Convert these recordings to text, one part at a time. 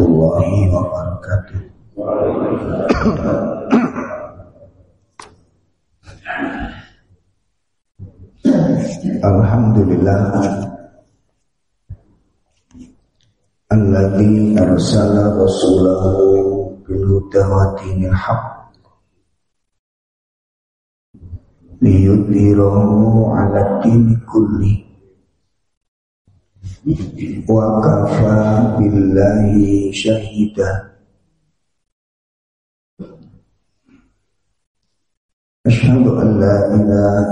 warahmatullahi wabarakatuh. Alhamdulillah. Alladhi arsala rasulahu bil wa dinil haq liyudhirahu ala dini kulli wa kafa billahi syahida. Asyhadu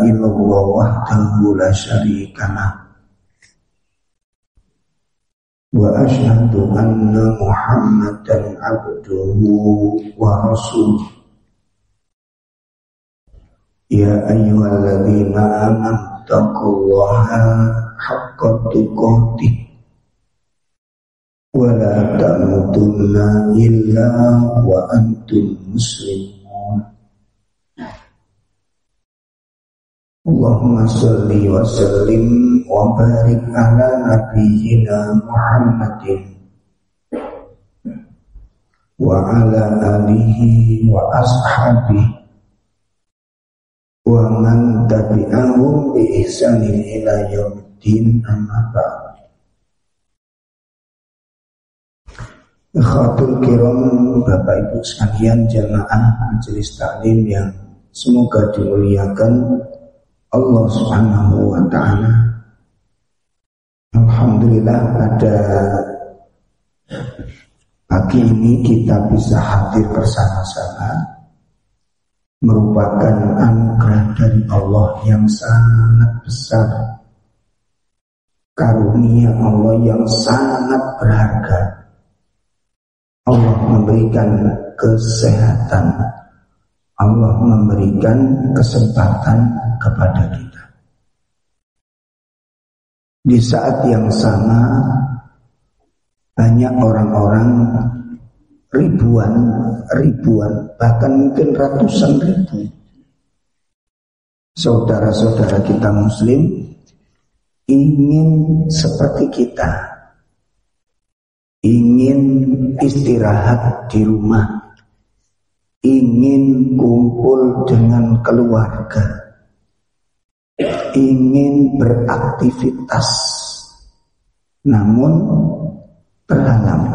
illallah wahdahu la syarika wa asyhadu anna Muhammadan abduhu wa rasuluh. Ya ayyuhalladzina amanu taqullaha haqqa tuqatih wa la tamutunna illa wa antum muslimun. Allahumma salli wa sallim wa barik ala nabiyyina Muhammadin. Wa ala alihi wa din amma ba'd Ikhwatul kiram Bapak Ibu sekalian jamaah majelis taklim yang semoga dimuliakan Allah Subhanahu wa taala. Alhamdulillah pada pagi ini kita bisa hadir bersama-sama merupakan anugerah dari Allah yang sangat besar karunia Allah yang sangat berharga. Allah memberikan kesehatan. Allah memberikan kesempatan kepada kita. Di saat yang sama banyak orang-orang ribuan, ribuan, bahkan mungkin ratusan ribu saudara-saudara kita muslim ingin seperti kita, ingin istirahat di rumah, ingin kumpul dengan keluarga, ingin beraktivitas, namun terhalang.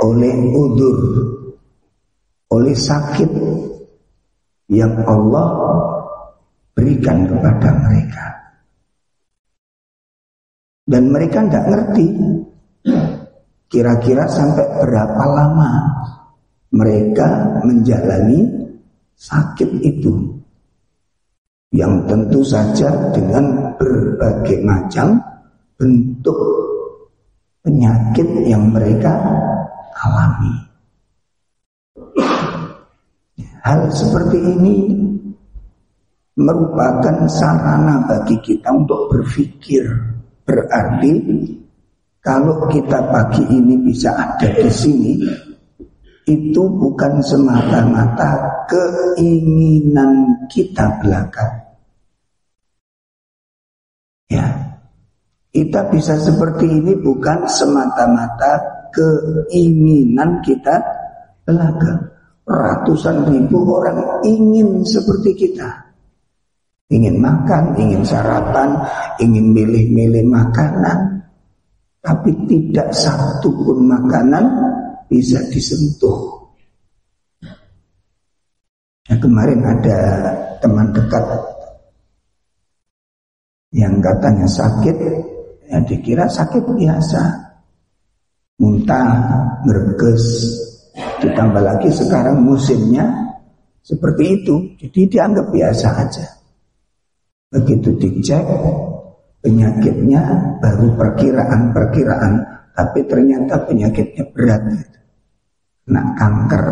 Oleh udur, oleh sakit yang Allah berikan kepada mereka. Dan mereka tidak ngerti kira-kira sampai berapa lama mereka menjalani sakit itu. Yang tentu saja dengan berbagai macam bentuk penyakit yang mereka alami. Hal seperti ini merupakan sarana bagi kita untuk berpikir Berarti kalau kita pagi ini bisa ada di sini, itu bukan semata-mata keinginan kita belaka. Ya, kita bisa seperti ini bukan semata-mata keinginan kita belaka. Ratusan ribu orang ingin seperti kita ingin makan, ingin sarapan, ingin milih-milih makanan, tapi tidak satu pun makanan bisa disentuh. Ya, kemarin ada teman dekat yang katanya sakit, ya dikira sakit biasa, muntah, berges, ditambah lagi sekarang musimnya seperti itu, jadi dianggap biasa aja. Begitu dicek penyakitnya baru perkiraan-perkiraan, tapi ternyata penyakitnya berat. Nah kanker,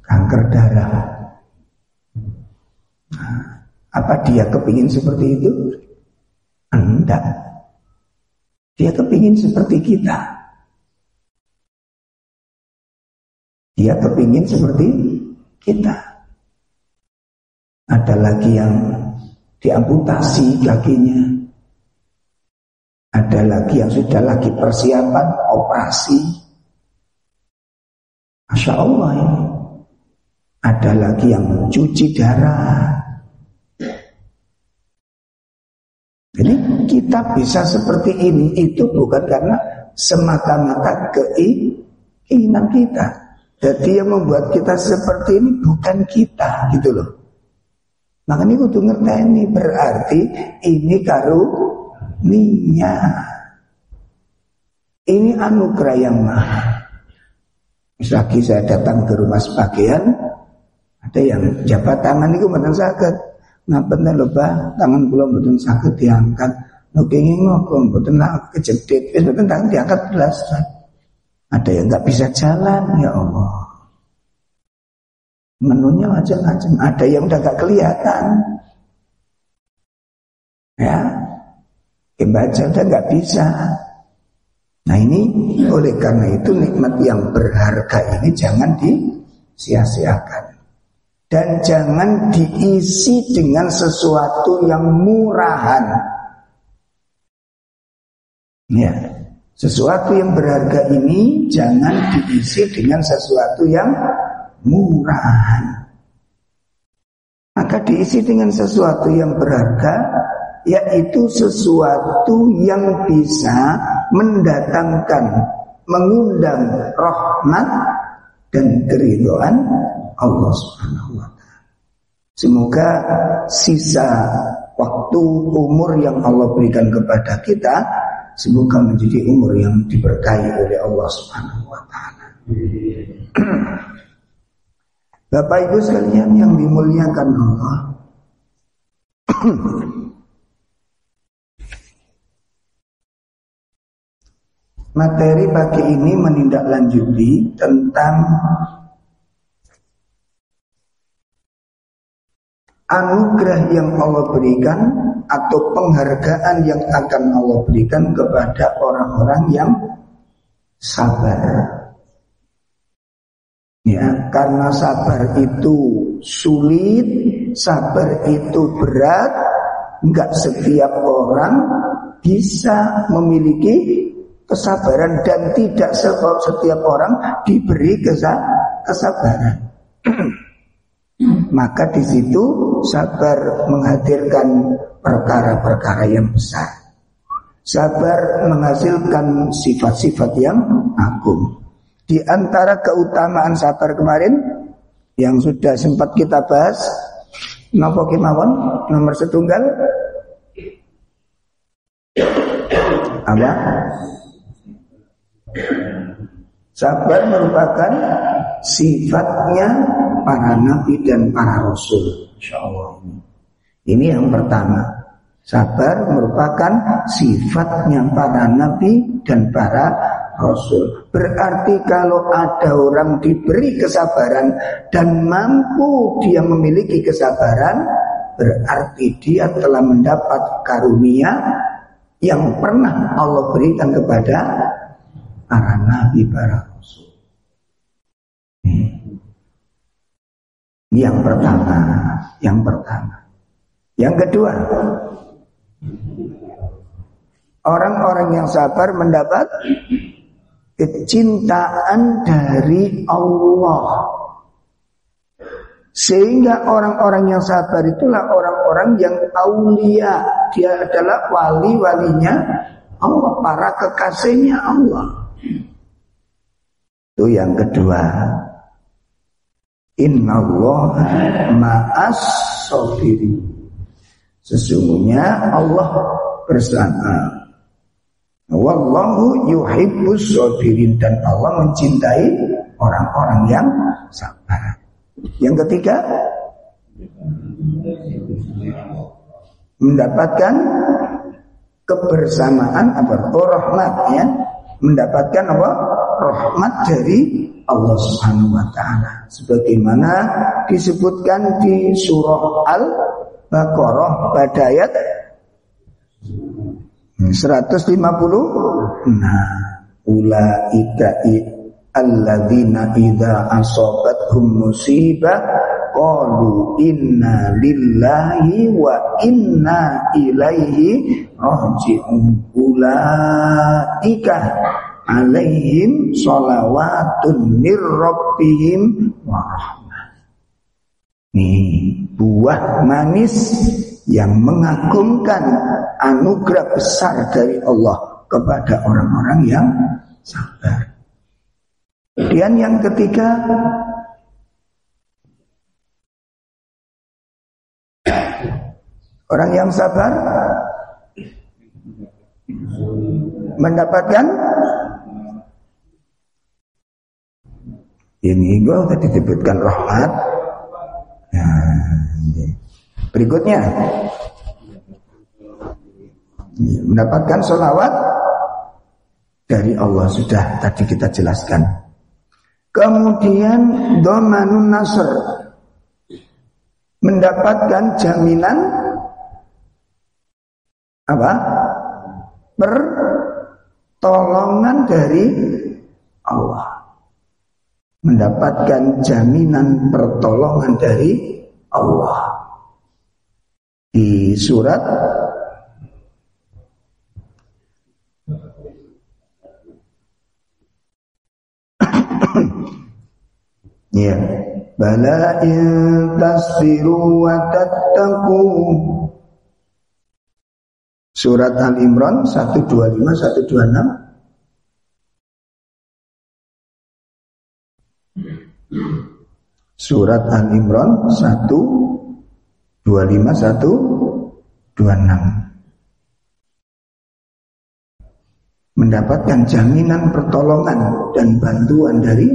kanker darah. Nah, apa dia kepingin seperti itu? Enggak. Dia kepingin seperti kita. Dia kepingin seperti kita. Ada lagi yang diamputasi kakinya. Ada lagi yang sudah lagi persiapan operasi. Masya Allah ini. Ada lagi yang mencuci darah. Jadi kita bisa seperti ini itu bukan karena semata-mata keinginan kita. Jadi yang membuat kita seperti ini bukan kita gitu loh. Makanya kudu ini berarti ini karunia. Ini anugerah yang mahal. Lagi saya datang ke rumah sebagian, ada yang jabat tangan itu benar sakit. Ngapain lho tangan kula mboten sakit diangkat. Lho kenging ngopo mboten kejedit, mboten tangan diangkat belas. Ada yang nggak bisa jalan, ya Allah. Menunya macam-macam. Ada yang udah gak kelihatan. Ya, baca udah gak bisa. Nah ini oleh karena itu nikmat yang berharga ini jangan disia-siakan. Dan jangan diisi dengan sesuatu yang murahan. Ya, sesuatu yang berharga ini jangan diisi dengan sesuatu yang murahan. Maka diisi dengan sesuatu yang berharga, yaitu sesuatu yang bisa mendatangkan, mengundang rahmat dan keridhaan Allah Subhanahu wa. Semoga sisa waktu umur yang Allah berikan kepada kita semoga menjadi umur yang diberkahi oleh Allah Subhanahu wa taala. Bapak Ibu sekalian yang dimuliakan Allah. Materi pagi ini menindaklanjuti tentang anugerah yang Allah berikan atau penghargaan yang akan Allah berikan kepada orang-orang yang sabar. Ya, karena sabar itu sulit, sabar itu berat, enggak setiap orang bisa memiliki kesabaran dan tidak setiap orang diberi kesabaran. Maka di situ sabar menghadirkan perkara-perkara yang besar. Sabar menghasilkan sifat-sifat yang agung. Di antara keutamaan sabar kemarin yang sudah sempat kita bahas, Nopo Kimawon nomor setunggal apa? Sabar merupakan sifatnya para nabi dan para rasul. Insya Allah ini. Ini yang pertama. Sabar merupakan sifatnya para nabi dan para Rasul. Berarti kalau ada orang diberi kesabaran dan mampu dia memiliki kesabaran, berarti dia telah mendapat karunia yang pernah Allah berikan kepada para nabi para rasul. Yang pertama, yang pertama. Yang kedua, orang-orang yang sabar mendapat kecintaan dari Allah. Sehingga orang-orang yang sabar itulah orang-orang yang aulia. Dia adalah wali-walinya Allah, para kekasihnya Allah. Itu yang kedua. Inna Allah ma'as sofiri. Sesungguhnya Allah bersama Wallahu yuhibbus sabirin dan Allah mencintai orang-orang yang sabar. Yang ketiga mendapatkan kebersamaan apa rahmat ya. Mendapatkan apa? Rahmat dari Allah Subhanahu wa taala. Sebagaimana disebutkan di surah Al-Baqarah pada ayat 150 Nah Ulaika alladzina idza asabatuhum musibah qalu inna lillahi wa inna ilaihi raji'un. Ulaika alaihim sholawatun mir rabbihim wa rahmah. Nih buah manis yang mengagumkan anugerah besar dari Allah kepada orang-orang yang sabar. Kemudian yang ketiga Orang yang sabar mendapatkan ini gue udah disebutkan rahmat. Nah, berikutnya mendapatkan sholawat dari Allah sudah tadi kita jelaskan. Kemudian domanun nasr mendapatkan jaminan apa? Pertolongan dari Allah. Mendapatkan jaminan pertolongan dari Allah. Di surat Ya, bala in tasbiru wa tattaqu. Surat Al-Imran 125 126 Surat Al-Imran 1 25 1 26 Mendapatkan jaminan pertolongan dan bantuan dari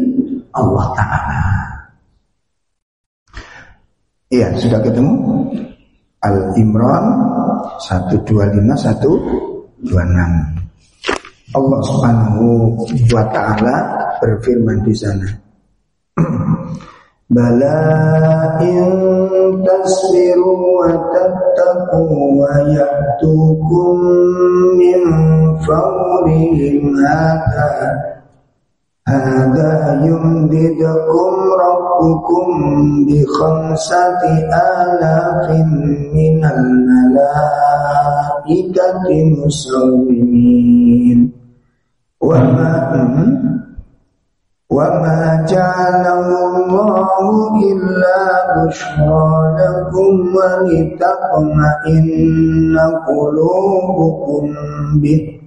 Allah Ta'ala. Iya, sudah ketemu? Al-Imran 125 126 Allah Subhanahu wa taala berfirman di sana Bala in tasbiru wa tattaqu wa ya'tukum min fawrihim hadha. Hada yumdidukum rabbukum bi khamsati alafin minal malaikati wa ma wa ma ja'alallahu illa bushra lakum wa litaqma'inna qulubukum bih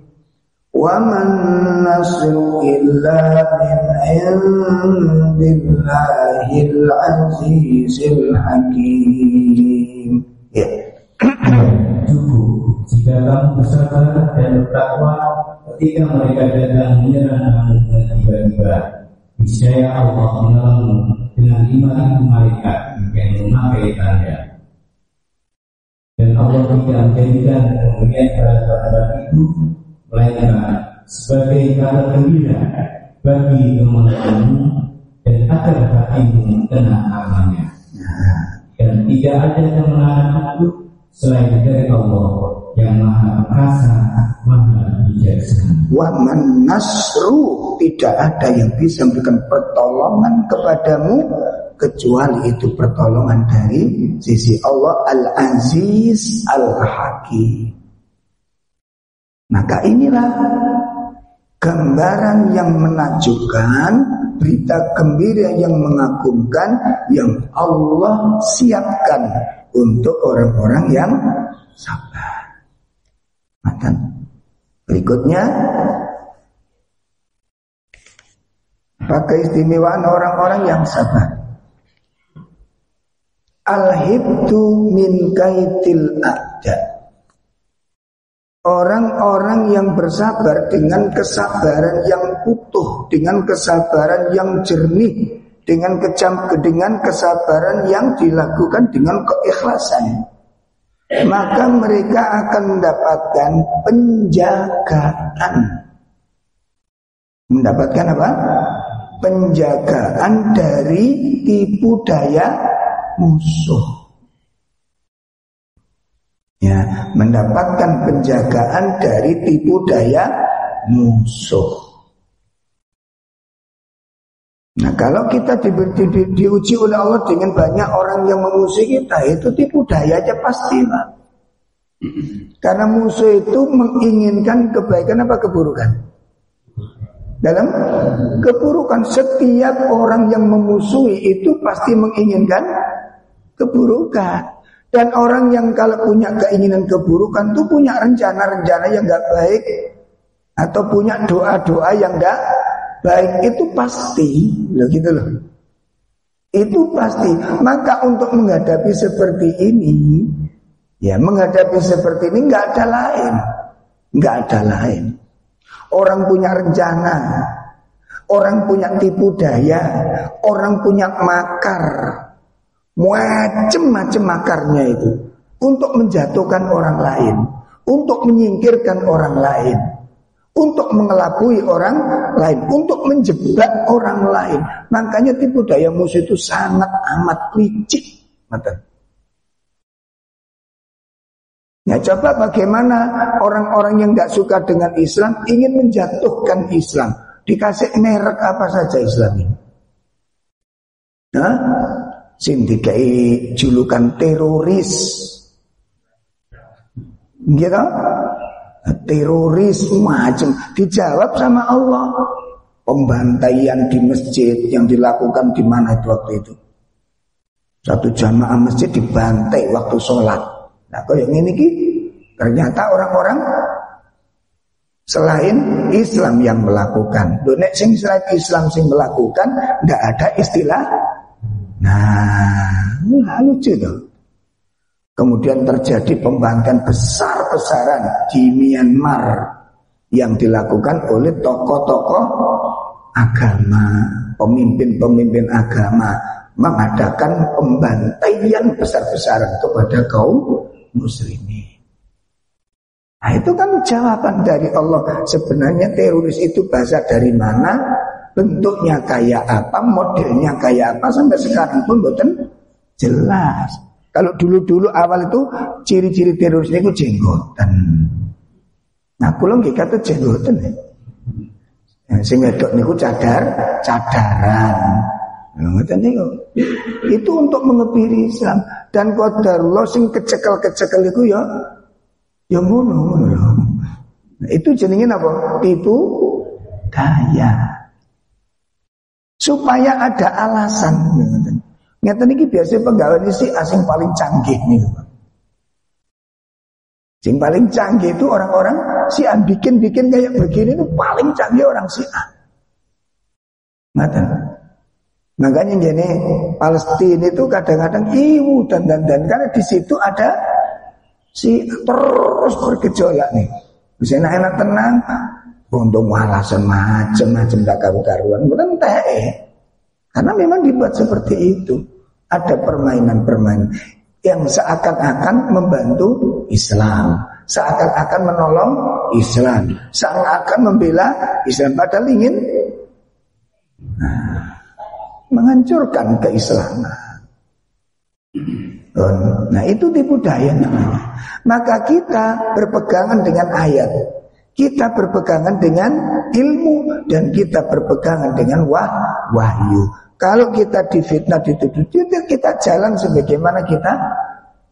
وما النصر إلا من عند الله العزيز الحكيم ya. Cukup jika kamu bersabar dan bertakwa ketika mereka datang menyerang kamu dengan tiba-tiba. Niscaya Allah menolongmu dengan lima ribu malaikat yang memakai tanda. Dan Allah tidak menjadikan pemberian kepada itu melainkan sebagai kabar gembira bagi kemenanganmu dan agar hatimu tenang amannya. Dan tidak ada yang itu selain dari Allah yang maha perkasa, maha bijaksana. Wa man nasru tidak ada yang bisa memberikan pertolongan kepadamu kecuali itu pertolongan dari sisi Allah Al-Aziz Al-Hakim. Maka inilah gambaran yang menakjubkan, berita gembira yang mengagumkan yang Allah siapkan untuk orang-orang yang sabar. Maka berikutnya apa keistimewaan orang-orang yang sabar? Al-hibdu min kaitil a'da. Orang-orang yang bersabar dengan kesabaran yang utuh, dengan kesabaran yang jernih, dengan kecam dengan kesabaran yang dilakukan dengan keikhlasan, maka mereka akan mendapatkan penjagaan. Mendapatkan apa? Penjagaan dari tipu daya musuh ya mendapatkan penjagaan dari tipu daya musuh. Nah kalau kita di, di, di, diuji oleh Allah dengan banyak orang yang memusuhi kita Itu tipu daya aja pasti Pak. Karena musuh itu menginginkan kebaikan apa keburukan? Dalam? Keburukan. Setiap orang yang memusuhi itu pasti menginginkan keburukan. Dan orang yang kalau punya keinginan keburukan itu punya rencana-rencana yang gak baik Atau punya doa-doa yang gak baik itu pasti. Loh gitu loh. Itu pasti. Maka untuk menghadapi seperti ini ya menghadapi seperti ini nggak ada lain. Nggak ada lain. Orang punya rencana orang punya tipu daya orang punya makar. Macem-macem makarnya itu. Untuk menjatuhkan orang lain untuk menyingkirkan orang lain untuk mengelabui orang lain, untuk menjebak orang lain. Makanya tipu daya musuh itu sangat amat licik. Ya coba bagaimana orang-orang yang tidak suka dengan Islam ingin menjatuhkan Islam. Dikasih merek apa saja Islam ini. Nah, sindikai julukan teroris. Gitu? Teroris macam dijawab sama Allah. Pembantaian di masjid yang dilakukan di mana itu waktu itu? Satu jamaah masjid dibantai waktu sholat. Nah kok yang ini ki. Ternyata orang-orang selain Islam yang melakukan. Nek sing selain Islam sing melakukan tidak ada istilah. Nah lucu tuh Kemudian terjadi pembangkang besar-besaran di Myanmar yang dilakukan oleh tokoh-tokoh agama, pemimpin-pemimpin agama mengadakan pembantaian besar-besaran kepada kaum muslimin. Nah itu kan jawaban dari Allah. Sebenarnya teroris itu bahasa dari mana? Bentuknya kayak apa? Modelnya kayak apa? Sampai sekarang pun bukan jelas kalau dulu-dulu awal itu ciri-ciri terorisnya itu jenggotan. Nah, kula nggih kata jenggotan ya. Nah, sing wedok niku cadar, cadaran. Nah, niku. Itu untuk mengebiri Islam dan qadarullah sing kecekel-kecekel ya ya ngono Nah, itu jenenge apa? Tipu daya. Supaya ada alasan. Ngeten iki biasa pegawai si asing paling canggih nih. Sing paling canggih itu orang-orang si an bikin-bikin kayak begini itu paling canggih orang si A. Ngeten. Makanya gini Palestina itu kadang-kadang ibu dan dan dan karena di situ ada si terus bergejolak nih. Bisa enak tenang, untuk alasan macam-macam tak karu-karuan, bukan teh. Karena memang dibuat seperti itu ada permainan-permainan yang seakan-akan membantu Islam, seakan-akan menolong Islam, seakan-akan membela Islam padahal ingin nah, menghancurkan keislaman. Nah itu tipu daya namanya. Maka kita berpegangan dengan ayat, kita berpegangan dengan ilmu dan kita berpegangan dengan wah, wahyu. Kalau kita difitnah dituduh, kita jalan sebagaimana kita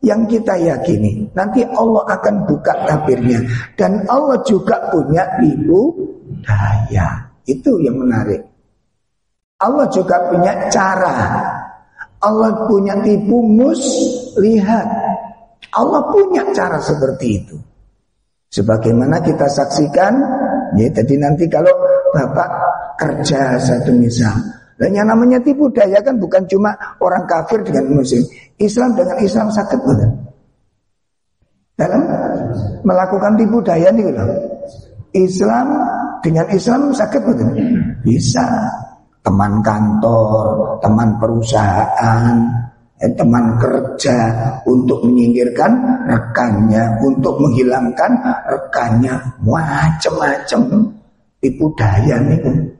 yang kita yakini. Nanti Allah akan buka tabirnya dan Allah juga punya ibu daya. Itu yang menarik. Allah juga punya cara. Allah punya tipu mus lihat. Allah punya cara seperti itu. Sebagaimana kita saksikan, ya tadi nanti kalau Bapak kerja satu misal, dan yang namanya tipu daya kan bukan cuma orang kafir dengan muslim. Islam dengan Islam sakit betul. Dalam melakukan tipu daya nih loh. Islam dengan Islam sakit betul. Bisa. Teman kantor, teman perusahaan, eh, teman kerja untuk menyingkirkan rekannya, untuk menghilangkan rekannya, macam-macam tipu daya nih.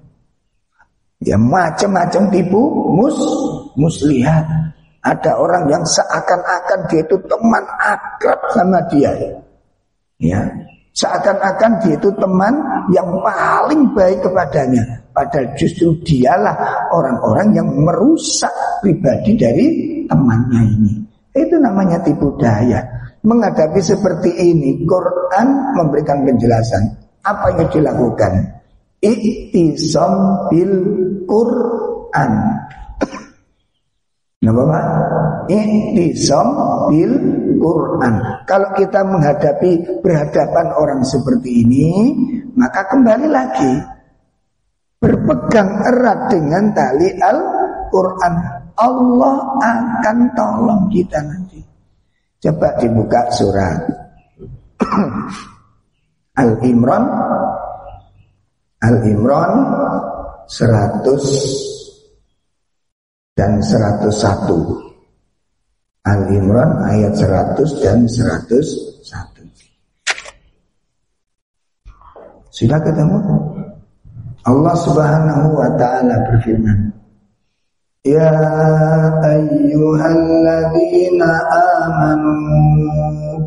Ya macam-macam tipu mus muslihat. Ada orang yang seakan-akan dia itu teman akrab sama dia. Ya. Seakan-akan dia itu teman yang paling baik kepadanya. Padahal justru dialah orang-orang yang merusak pribadi dari temannya ini. Itu namanya tipu daya. Menghadapi seperti ini, Quran memberikan penjelasan. Apa yang dilakukan? Iktisam bil Quran. Nah Bapak, Iktisam bil Quran. Kalau kita menghadapi berhadapan orang seperti ini, maka kembali lagi berpegang erat dengan tali Al-Quran. Allah akan tolong kita nanti. Coba dibuka surat Al-Imran Al-Imran 100 dan 101 Al-Imran ayat 100 dan 101. Sudah ketemu? Allah Subhanahu wa taala berfirman, Ya ayyuhalladzina amanu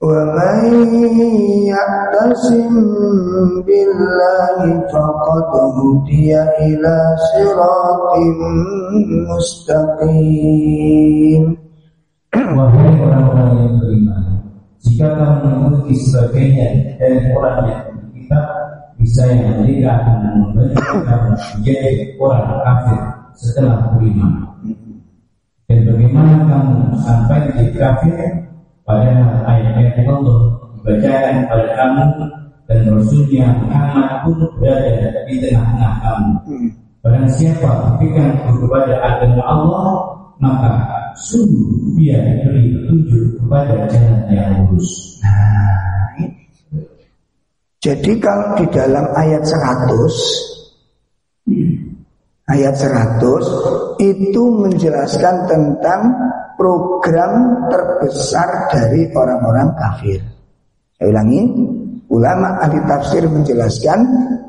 ومن يعتصم بالله فقد هدي إلى صراط مستقيم Wahai orang-orang yang beriman, jika kamu mengikuti sebagainya dari orang yang kita bisa yang mereka akan membantu kamu menjadi orang kafir setelah beriman. Dan bagaimana kamu sampai menjadi kafir Pada ayat-ayat Allah dibacakan pada kamu dan Rasulnya Muhammad pun berada di tengah-tengah kamu. Hmm. Barang siapa berikan kepada agama Allah, maka sungguh dia diberi petunjuk kepada jalan yang lurus. Nah, jadi kalau di dalam ayat 100 Ayat 100 itu menjelaskan tentang program terbesar dari orang-orang kafir. Saya ulangi, ulama ahli tafsir menjelaskan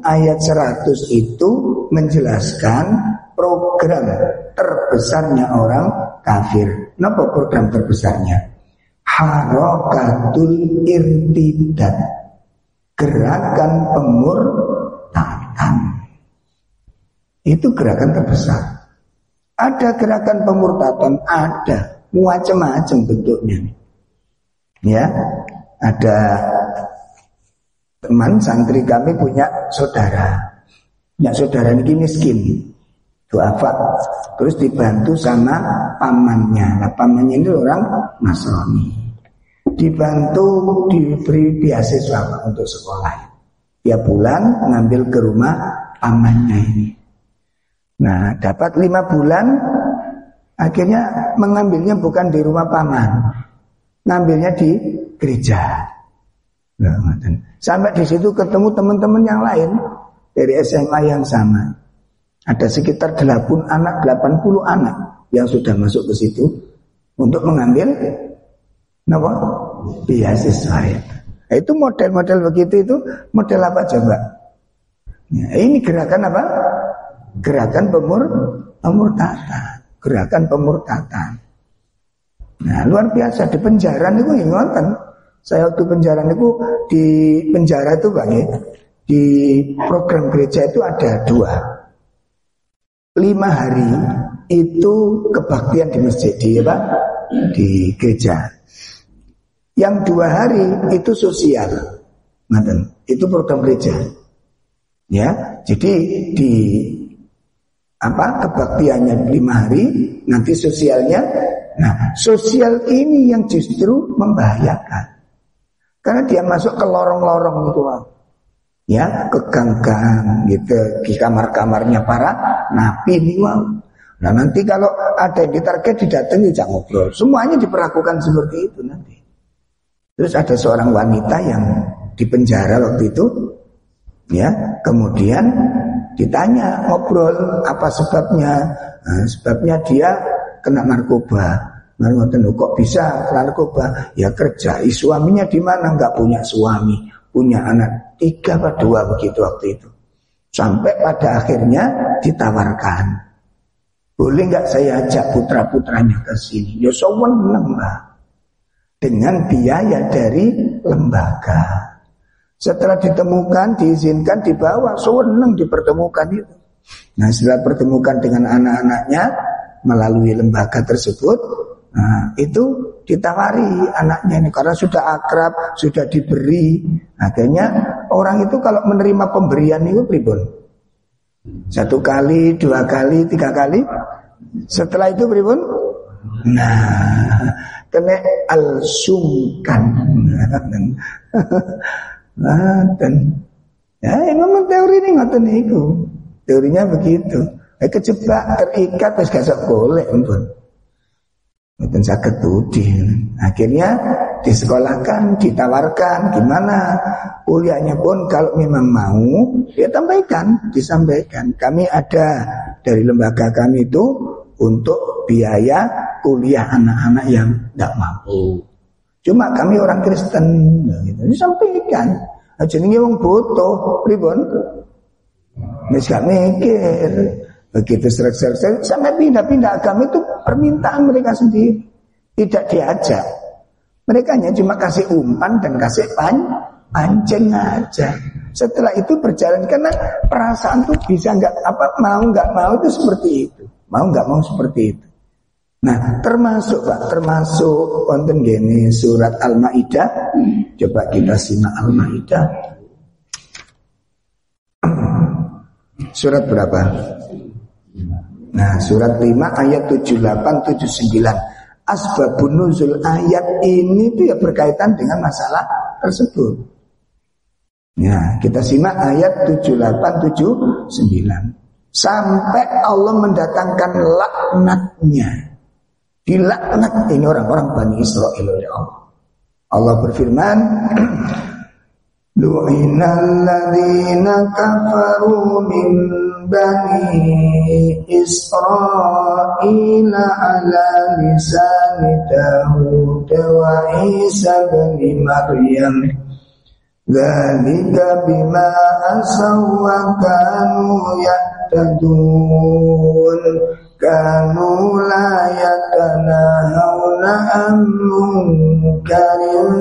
ayat 100 itu menjelaskan program terbesarnya orang kafir. Kenapa program terbesarnya? Harokatul irtidat. Gerakan pemurtadan. Itu gerakan terbesar. Ada gerakan pemurtadan, ada macam-macam bentuknya. Ya, ada teman santri kami punya saudara. Ya saudara ini miskin. Duafa. Terus dibantu sama pamannya. Nah, pamannya ini orang Nasrani. Dibantu diberi beasiswa untuk sekolah. Tiap bulan ngambil ke rumah pamannya ini. Nah, dapat lima bulan Akhirnya mengambilnya bukan di rumah paman, ngambilnya di gereja. Nah, Sampai di situ ketemu teman-teman yang lain dari SMA yang sama. Ada sekitar 8 anak, 80 anak yang sudah masuk ke situ untuk mengambil apa? beasiswa ya. Nah, itu model-model begitu itu model apa coba? Ya, ini gerakan apa? Gerakan pemur pemurtadan gerakan pemurtatan. Nah, luar biasa di penjara itu yang nonton. Saya waktu penjara itu di penjara itu bang ya, di program gereja itu ada dua. Lima hari itu kebaktian di masjid di apa? Di gereja. Yang dua hari itu sosial. Mantan, itu program gereja. Ya, jadi di apa kebaktiannya lima hari, nanti sosialnya. Nah, sosial ini yang justru membahayakan. Karena dia masuk ke lorong-lorong itu, ya ke gang-gang gitu, di kamar-kamarnya para napi wow. Nah nanti kalau ada yang ditarget didatangi jangan ngobrol. Semuanya diperlakukan seperti itu nanti. Terus ada seorang wanita yang di penjara waktu itu. Ya, kemudian ditanya ngobrol apa sebabnya? Nah, sebabnya dia kena narkoba. Narkoba kok bisa narkoba? Ya kerja. Suaminya di mana? Enggak punya suami, punya anak tiga atau dua begitu waktu itu. Sampai pada akhirnya ditawarkan. Boleh nggak saya ajak putra-putranya ke sini? Ya sewenang lah. Dengan biaya dari lembaga. Setelah ditemukan, diizinkan, dibawa, sewenang dipertemukan itu. Nah setelah pertemukan dengan anak-anaknya melalui lembaga tersebut, nah, itu ditawari anaknya ini karena sudah akrab, sudah diberi. Akhirnya orang itu kalau menerima pemberian itu pribon. Satu kali, dua kali, tiga kali. Setelah itu pribon. Nah, kena al-sungkan. Dan ya memang teori ini ngoten niku. Teorinya begitu. Eh kejebak terikat terus gak boleh ampun. Mungkin sakit tudi. Akhirnya disekolahkan, ditawarkan gimana kuliahnya pun kalau memang mau dia tambahkan, disampaikan. Kami ada dari lembaga kami itu untuk biaya kuliah anak-anak yang tidak mampu. Cuma kami orang Kristen, gitu. disampaikan. Jenenge wong butuh, pripun? Wis gak mikir. Begitu serak-serak sampai pindah-pindah agama itu permintaan mereka sendiri. Tidak diajak. Mereka hanya cuma kasih umpan dan kasih pan, pancing aja. Setelah itu berjalan karena perasaan tuh bisa nggak apa mau nggak mau itu seperti itu. Mau nggak mau seperti itu. Nah, termasuk Pak, termasuk konten gini surat Al-Maidah. Coba kita simak Al-Maidah. Surat berapa? Nah, surat 5 ayat 78 79. Asbabun nuzul ayat ini itu ya berkaitan dengan masalah tersebut. Ya, kita simak ayat 78 79. Sampai Allah mendatangkan laknatnya. Dilaknat ini orang-orang Bani Israel oleh Allah. Allah berfirman, Lu'inal ladzina kafaru min bani Israel ala lisani Dawud wa Isa bin Maryam Dzalika bima asaw wa kanu yahtadun kanu la yatanahawna an munkarin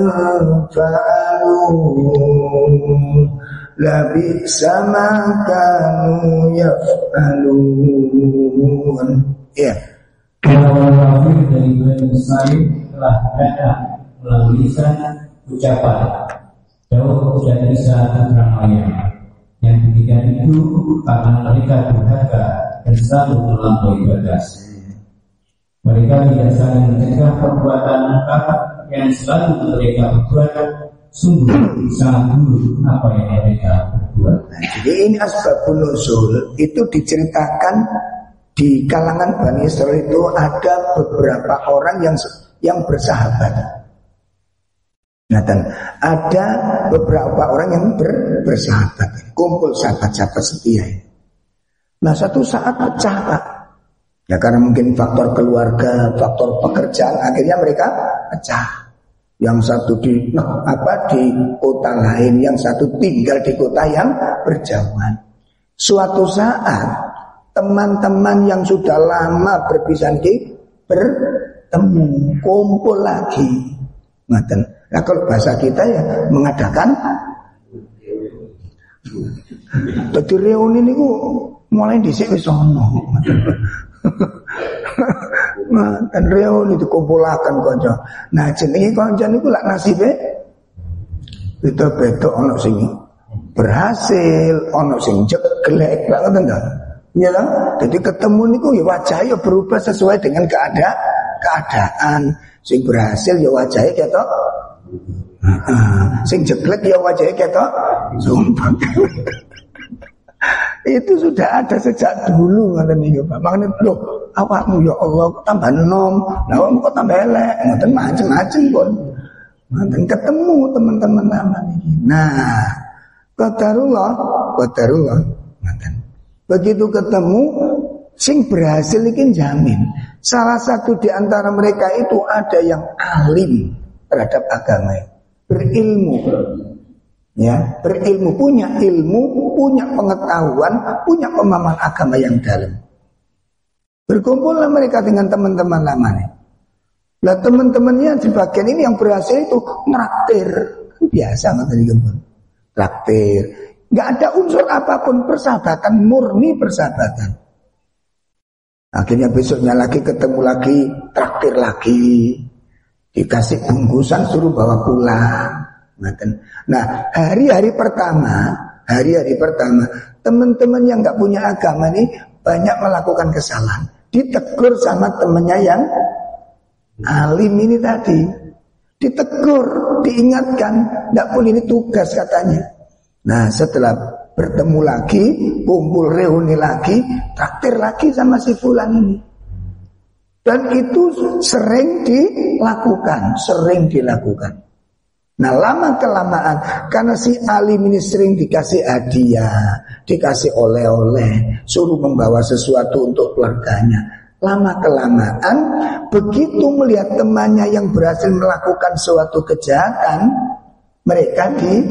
fa'alu. Labi sama kanu yaf'alun. Ya. Dari telah melalui ucapan dan Isa dan Maryam yang demikian itu karena mereka durhaka selalu melampaui batas. Mereka tidak saling mencegah perbuatan mungkar yang selalu mereka berbuat sungguh sangat buruk apa yang mereka berbuat. Nah, jadi ini asbabun nuzul itu diceritakan di kalangan Bani Israel itu ada beberapa orang yang yang bersahabat. Dan ada beberapa orang yang ber, bersahabat, kumpul sahabat-sahabat setia. Nah, satu saat pecah Pak. Ya karena mungkin faktor keluarga, faktor pekerjaan, akhirnya mereka pecah. Yang satu di nah, apa di kota lain, yang satu tinggal di kota yang berjauhan. Suatu saat teman-teman yang sudah lama berpisah bertemu, kumpul lagi. Ngaten. Nah kalau bahasa kita ya mengadakan Jadi reuni ini mulai dhisik wis. Nah, dan reuni dikumpulaken kanca. Nah, jenenge kanca niku lak nasibe beda-beda ana sing berhasil, ana sing jelek, lak ngoten. Ya lah, jadi ketemu niku ya wajahnya berubah sesuai dengan keadaan keadaan. Sing berhasil ya wajahnya ketok sing jelek ya wajahnya ketok sumpah. Itu sudah ada sejak dulu ngoten niku Pak. Makane lho, awakmu ya Allah tambah nom, lah awakmu kok tambah elek, ngoten macem-macem pun. Dan ketemu teman-teman lama ini. Nah, qadarullah, qadarullah. Begitu ketemu, sing berhasil ini jamin. Salah satu di antara mereka itu ada yang alim terhadap agama, berilmu, ya berilmu punya ilmu punya pengetahuan punya pemahaman agama yang dalam. Berkumpullah mereka dengan teman-teman lamanya. Lah teman-temannya di bagian ini yang berhasil itu ngeraktir. Biasa nggak tadi traktir nggak ada unsur apa pun persahabatan murni persahabatan. Akhirnya besoknya lagi ketemu lagi traktir lagi. Dikasih bungkusan suruh bawa pulang Nah, hari-hari pertama, hari-hari pertama, teman-teman yang nggak punya agama ini banyak melakukan kesalahan. Ditegur sama temennya yang alim ini tadi. Ditegur, diingatkan, tidak boleh ini tugas katanya. Nah, setelah bertemu lagi, kumpul reuni lagi, traktir lagi sama si fulan ini. Dan itu sering dilakukan, sering dilakukan. Nah lama kelamaan karena si alim ini sering dikasih hadiah, dikasih oleh-oleh, suruh membawa sesuatu untuk keluarganya. Lama kelamaan begitu melihat temannya yang berhasil melakukan suatu kejahatan, mereka di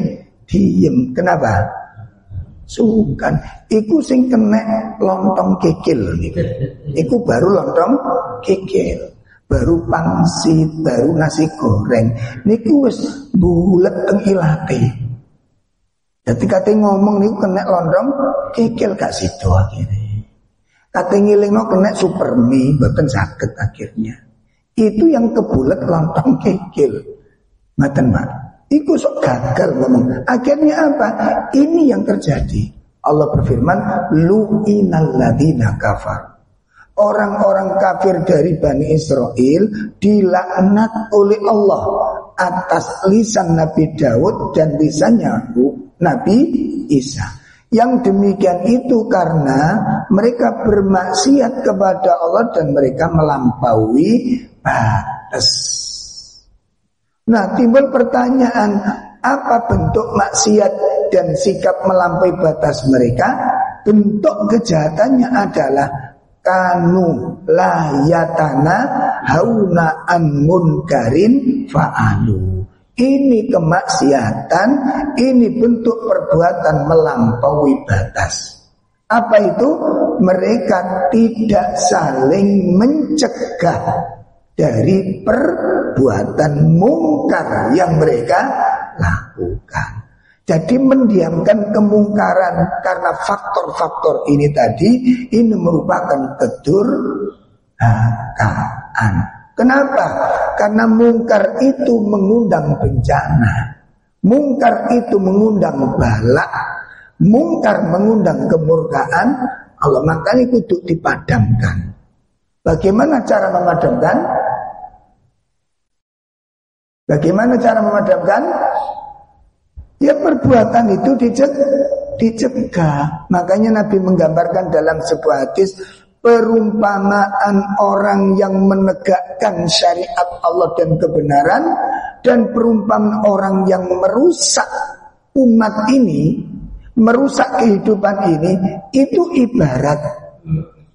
diem. Kenapa? Sukan. Iku sing kena lontong kikil. Iku baru lontong kikil baru pangsit, baru nasi goreng. Niku wis bulet teng ilate. Jadi kate ngomong niku kena londong kikil gak sido akhirnya. Kate ngilingno kena super mie boten sakit akhirnya. Itu yang kebulet lontong kikil. Ngaten Pak. Iku sok gagal ngomong. Akhirnya apa? Ini yang terjadi. Allah berfirman, "Lu'inal ladina kafar." Orang-orang kafir dari Bani Israel dilaknat oleh Allah atas lisan Nabi Daud dan lisannya Nabi Isa. Yang demikian itu karena mereka bermaksiat kepada Allah dan mereka melampaui batas. Nah, timbul pertanyaan, apa bentuk maksiat dan sikap melampaui batas mereka? Bentuk kejahatannya adalah kanu layatana hauna an munkarin fa'alu. Ini kemaksiatan, ini bentuk perbuatan melampaui batas. Apa itu? Mereka tidak saling mencegah dari perbuatan mungkar yang mereka lakukan. Jadi mendiamkan kemungkaran karena faktor-faktor ini tadi ini merupakan kedurhakaan. Kenapa? Karena mungkar itu mengundang bencana. Mungkar itu mengundang balak. Mungkar mengundang kemurkaan. Allah makanya itu dipadamkan. Bagaimana cara memadamkan? Bagaimana cara memadamkan? Ya perbuatan itu dicegah. Makanya Nabi menggambarkan dalam sebuah hadis perumpamaan orang yang menegakkan syariat Allah dan kebenaran dan perumpamaan orang yang merusak umat ini, merusak kehidupan ini itu ibarat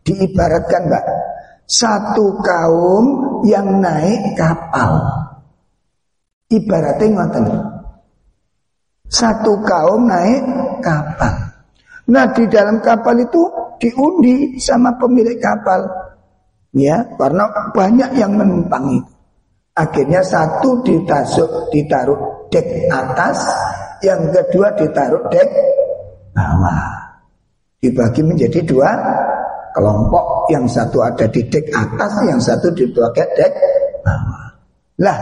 diibaratkan Mbak satu kaum yang naik kapal. Ibaratnya ngoten satu kaum naik kapal. Nah di dalam kapal itu diundi sama pemilik kapal. Ya, karena banyak yang menumpang. Akhirnya satu ditasuk, ditaruh dek atas, yang kedua ditaruh dek bawah. Dibagi menjadi dua kelompok, yang satu ada di dek atas, yang satu di dek bawah. Lah,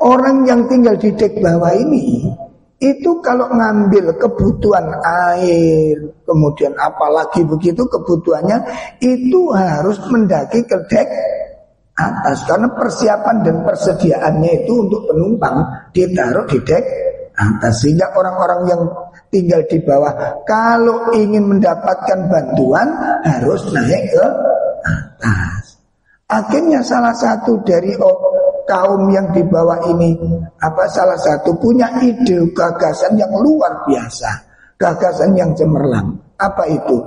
orang yang tinggal di dek bawah ini itu kalau ngambil kebutuhan air, kemudian apalagi begitu kebutuhannya itu harus mendaki ke dek atas karena persiapan dan persediaannya itu untuk penumpang ditaruh di dek atas sehingga orang-orang yang tinggal di bawah kalau ingin mendapatkan bantuan harus naik ke atas. Akhirnya salah satu dari kaum yang di bawah ini apa salah satu punya ide gagasan yang luar biasa, gagasan yang cemerlang. Apa itu?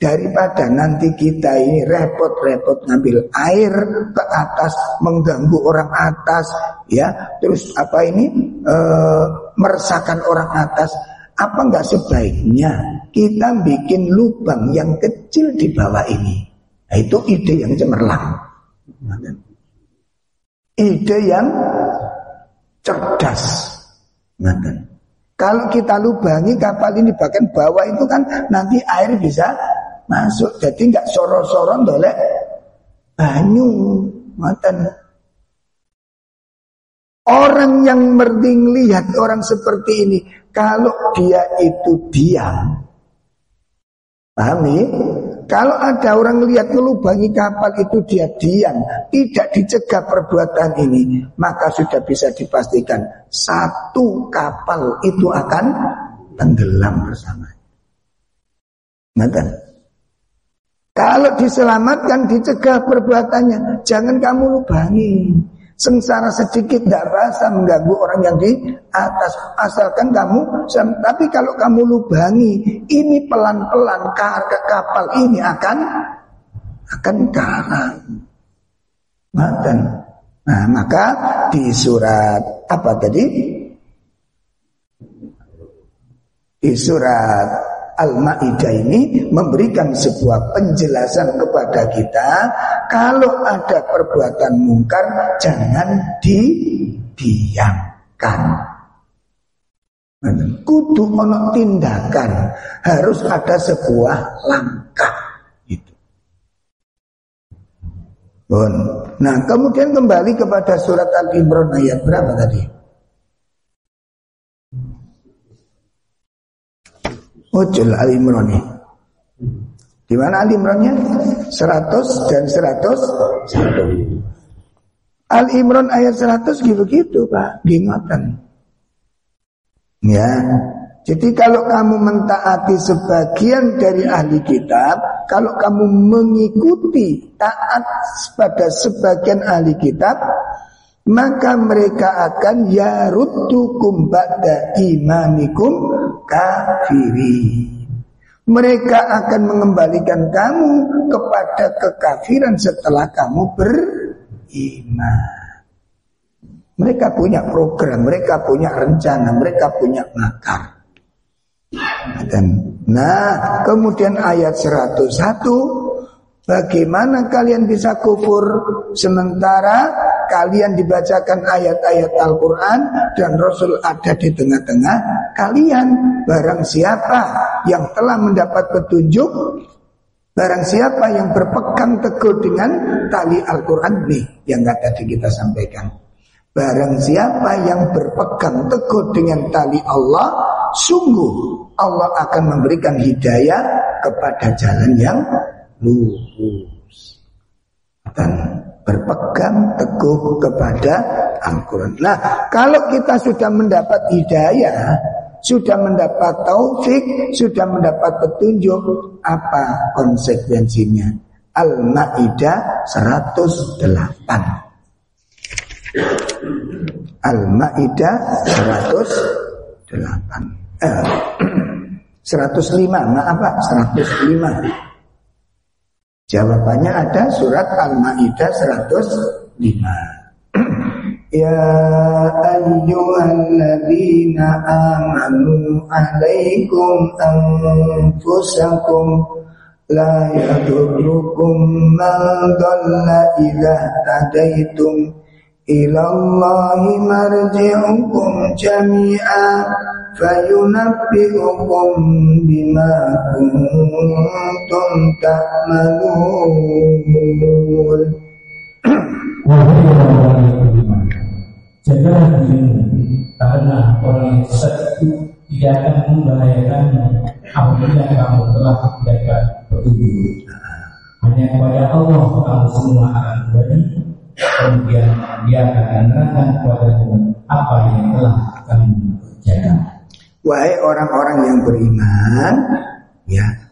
Daripada nanti kita ini repot-repot ngambil air ke atas, mengganggu orang atas, ya, terus apa ini e, meresahkan orang atas, apa enggak sebaiknya kita bikin lubang yang kecil di bawah ini? Nah, itu ide yang cemerlang. Ide yang cerdas. Kalau kita lubangi kapal ini bagian bawah itu kan nanti air bisa masuk. Jadi nggak soro-soro dolek banyu. Ngoten. Orang yang merding lihat orang seperti ini, kalau dia itu diam, paham nih? Kalau ada orang lihat ngelubangi kapal itu dia diam, tidak dicegah perbuatan ini, maka sudah bisa dipastikan satu kapal itu akan tenggelam bersama. Nanti. Kalau diselamatkan, dicegah perbuatannya, jangan kamu lubangi. Sengsara sedikit tidak rasa mengganggu orang yang di atas. Asalkan kamu, tapi kalau kamu lubangi, ini pelan-pelan kapal ini akan akan karam. Nah, maka di surat apa tadi? Di surat Al-Ma'idah ini memberikan sebuah penjelasan kepada kita kalau ada perbuatan mungkar jangan didiamkan. Kudu ono tindakan, harus ada sebuah langkah itu. Nah, kemudian kembali kepada surat Al-Imran ayat berapa tadi? Ujul Ali Imran Di mana Ali Imrannya? 100 dan 101. Al Imran ayat 100 gitu-gitu Pak, Gingatan. Ya. Jadi kalau kamu mentaati sebagian dari ahli kitab, kalau kamu mengikuti taat pada sebagian ahli kitab, maka mereka akan yaruddukum ba'da imanikum kafiri. Mereka akan mengembalikan kamu kepada kekafiran setelah kamu beriman. Mereka punya program, mereka punya rencana, mereka punya makar. Nah, kemudian ayat 101 Bagaimana kalian bisa kufur sementara kalian dibacakan ayat-ayat Al-Quran dan Rasul ada di tengah-tengah kalian. Barang siapa yang telah mendapat petunjuk, barang siapa yang berpegang teguh dengan tali Al-Quran nih yang tadi kita sampaikan. Barang siapa yang berpegang teguh dengan tali Allah, sungguh Allah akan memberikan hidayah kepada jalan yang lurus dan berpegang teguh kepada Al-Quran. Nah, kalau kita sudah mendapat hidayah, sudah mendapat taufik, sudah mendapat petunjuk, apa konsekuensinya? Al-Ma'idah 108. Al-Ma'idah 108. Eh, 105, maaf Pak, 105. Jawabannya ada surat Al-Maidah 105. Ya ayyuhalladzina amanu alaikum anfusakum la yadurrukum man dhalla idza tadaitum ilallahi marji'ukum jami'a Wahai orang-orang yang beriman Jagalah dirimu Karena orang yang sesat itu Tidak akan membahayakan Apabila kamu telah menjaga petunjuk Hanya kepada Allah kamu semua akan kembali kemudian dia akan menerangkan kepadamu apa yang telah kamu kerjakan. Wahai orang-orang yang beriman, ya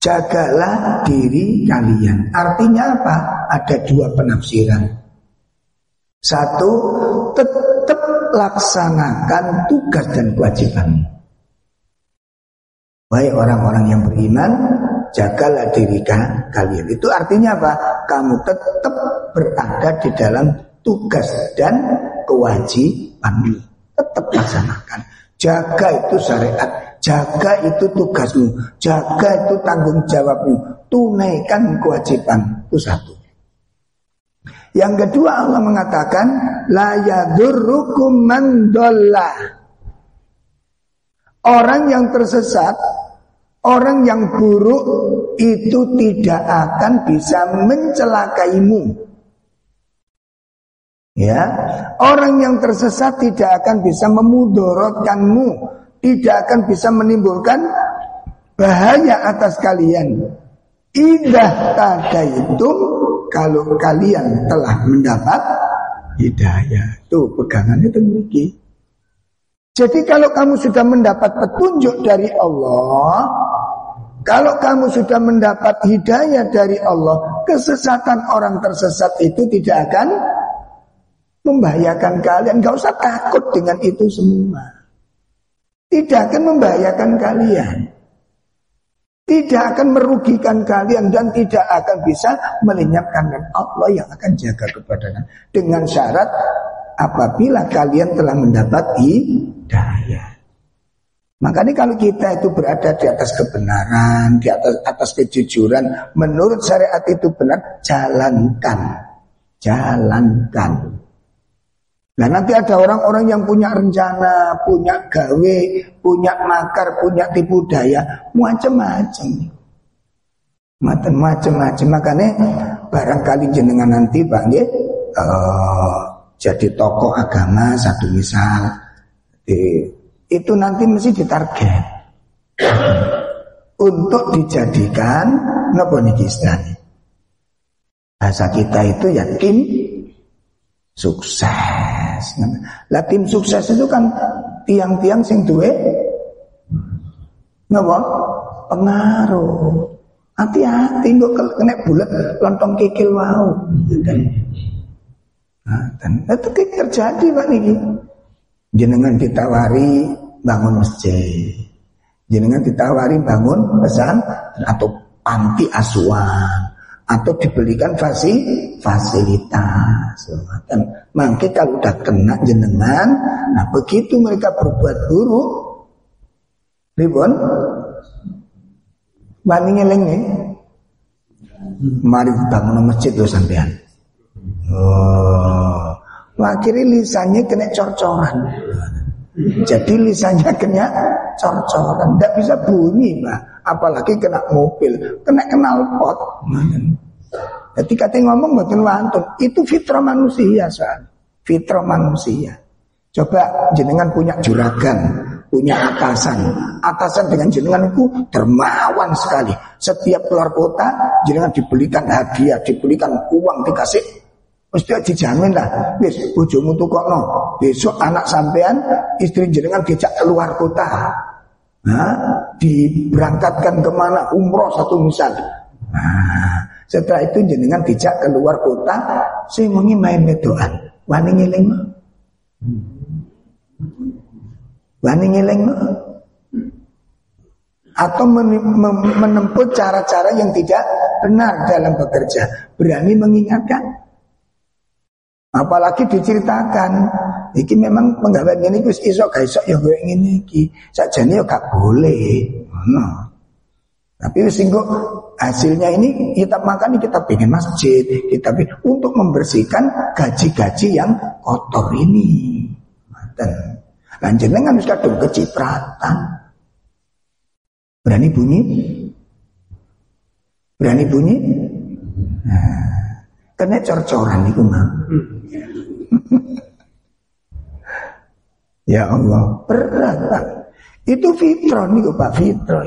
jagalah diri kalian. Artinya apa? Ada dua penafsiran. Satu, tetap laksanakan tugas dan kewajiban. Baik orang-orang yang beriman, jagalah diri kalian. Itu artinya apa? Kamu tetap berada di dalam tugas dan kewajiban. Tetap laksanakan. Jaga itu syariat, jaga itu tugasmu, jaga itu tanggung jawabmu, tunaikan kewajiban. Itu satu. Yang kedua Allah mengatakan la yadurrukum man Orang yang tersesat, orang yang buruk itu tidak akan bisa mencelakaimu. Ya, orang yang tersesat tidak akan bisa memudorotkanmu, tidak akan bisa menimbulkan bahaya atas kalian. Idah itu kalau kalian telah mendapat hidayah. Tuh pegangannya memiliki. Jadi kalau kamu sudah mendapat petunjuk dari Allah, kalau kamu sudah mendapat hidayah dari Allah, kesesatan orang tersesat itu tidak akan membahayakan kalian. Gak usah takut dengan itu semua. Tidak akan membahayakan kalian. Tidak akan merugikan kalian dan tidak akan bisa melenyapkan Allah yang akan jaga kalian. Dengan syarat apabila kalian telah mendapat hidayah. Makanya kalau kita itu berada di atas kebenaran, di atas atas kejujuran, menurut syariat itu benar, jalankan. Jalankan. Nah nanti ada orang-orang yang punya rencana, punya gawe, punya makar, punya tipu daya, macam-macam. Macam-macam. Makanya barangkali jenengan nanti ya, uh, jadi tokoh agama satu misal di, itu nanti mesti ditarget untuk dijadikan nopo bahasa kita itu ya tim sukses. Lah tim sukses itu kan tiang-tiang sing duwe nopo pengaruh. Hati-hati kok kena bulat lontong kikil wow Nah, dan itu terjadi Pak Niki. Jenengan ditawari bangun masjid. Jenengan ditawari bangun pesan atau panti asuhan atau dibelikan fasi, fasilitas. Mungkin kalau udah kena jenengan, nah begitu mereka berbuat buruk, ribon, wani ngeleng mari bangun masjid tuh sampean. Oh. Akhirnya lisannya kena cor-coran. Jadi lisannya kena cor-coran. Tidak bisa bunyi pak. Apalagi kena mobil. Kena kenal pot. Jadi katanya ngomong betul wantun. Itu fitrah manusia soal. Fitrah manusia. Coba jenengan punya juragan, punya atasan. Atasan dengan jenengan itu dermawan sekali. Setiap keluar kota, jenengan dibelikan hadiah, dibelikan uang, dikasih Mesti dijamin lah. Wis bojomu tukokno. Besok anak sampean istri jenengan dijak keluar kota. Nah, diberangkatkan ke mana umroh satu misal. Nah, setelah itu jenengan dijak keluar kota, saya mau main medoan. Wani ngiling Wani ngiling atau menempuh cara-cara yang tidak benar dalam bekerja. Berani mengingatkan Apalagi diceritakan, iki memang penggawean ini wis iso gak iso ya gue ngene iki. Sajane ya gak boleh. Nah. Tapi wis hasilnya ini kita makan kita pengen masjid, kita pengen, untuk membersihkan gaji-gaji yang kotor ini. Dan lanjutnya kan harus kadung kecipratan. Berani bunyi? Berani bunyi? Nah, kena cor-coran itu mah. ya Allah, berat Pak. Itu fitrah nih Pak, itu.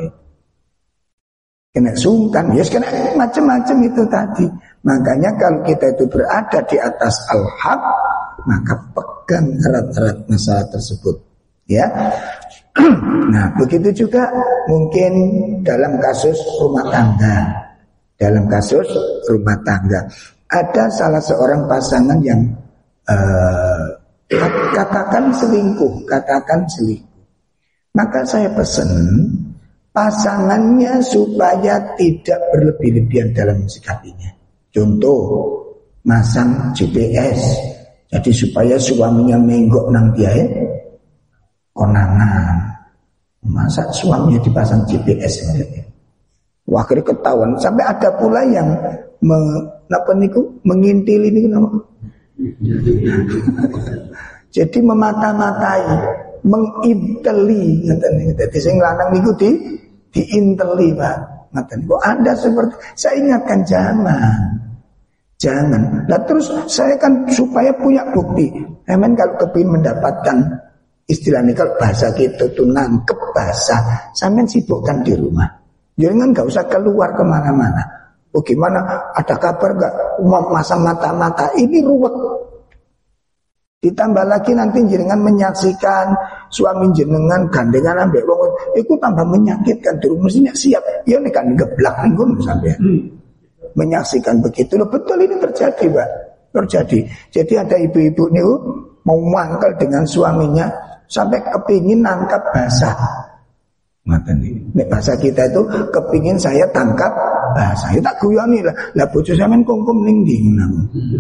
Kena sungkan, ya kena macam-macam itu tadi. Makanya kalau kita itu berada di atas al-haq, maka pegang erat-erat masalah tersebut. Ya, nah begitu juga mungkin dalam kasus rumah tangga, dalam kasus rumah tangga ada salah seorang pasangan yang uh, katakan selingkuh, katakan selingkuh. Maka saya pesan pasangannya supaya tidak berlebih-lebihan dalam sikapinya. Contoh, masang GPS. Jadi supaya suaminya menggok nang dia ya, konangan. Masa suaminya dipasang GPS maksudnya. Wakil ketahuan sampai ada pula yang me, mengintili ini nama. Jadi memata-matai, menginteli Jadi sing lanang niku di diinteli Pak. Ngaten. Kok Anda seperti saya ingatkan jangan. Jangan. Nah terus saya kan supaya punya bukti. Emang kalau kepingin mendapatkan istilahnya kalau bahasa kita tuh nangkep bahasa, sampean sibukkan di rumah. Jangan nggak usah keluar ke mana-mana. Bagaimana? Oh, ada kabar nggak? Masa mata-mata ini ruwet. Ditambah lagi nanti jenengan menyaksikan suami jenengan gandengan ambek wong itu tambah menyakitkan dulu mestinya siap. Ya nek kan geblak ngono sampai. Hmm. Menyaksikan begitu loh betul ini terjadi, Pak. Terjadi. Jadi ada ibu-ibu nih mau mangkal dengan suaminya sampai kepingin nangkap basah. Mata nih. Nek bahasa kita itu kepingin saya tangkap bahasa. Ya tak guyoni lah. Lah bojo sampean kungkum ning ndi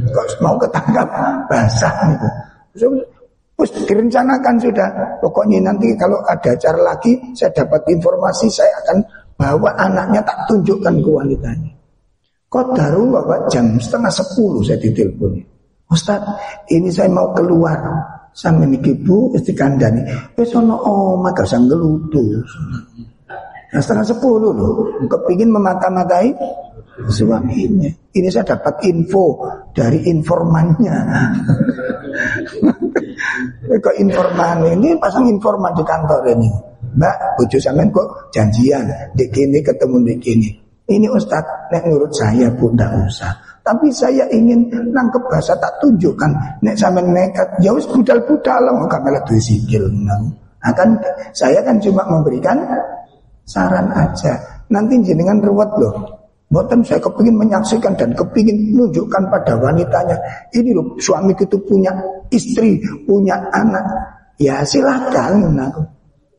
Kok mau ketangkap basah niku. Terus direncanakan sudah. Pokoknya nanti kalau ada acara lagi, saya dapat informasi, saya akan bawa anaknya tak tunjukkan ke wanitanya. Kok daru bapak jam setengah sepuluh saya ditelepon. Ustaz, ini saya mau keluar. Sama niki bu istikandani. Eh sono oh maka sang gelutus. Nah, setengah sepuluh loh. Kepingin memata-matai suaminya. Ini saya dapat info dari informannya. kok informan ini pasang informan di kantor ini. Mbak, bojo sampean kok janjian di kini ketemu di kini. Ini Ustadz, nek menurut saya pun tidak usah. Tapi saya ingin nangkep bahasa tak tunjukkan. Nek sampean nekat, ya wis budal-budal lah, nggak malah duwe sikil. Akan saya kan cuma memberikan saran aja. Nanti jenengan ruwet loh. Bukan saya kepingin menyaksikan dan kepingin menunjukkan pada wanitanya. Ini loh suami itu punya istri, punya anak. Ya silakan.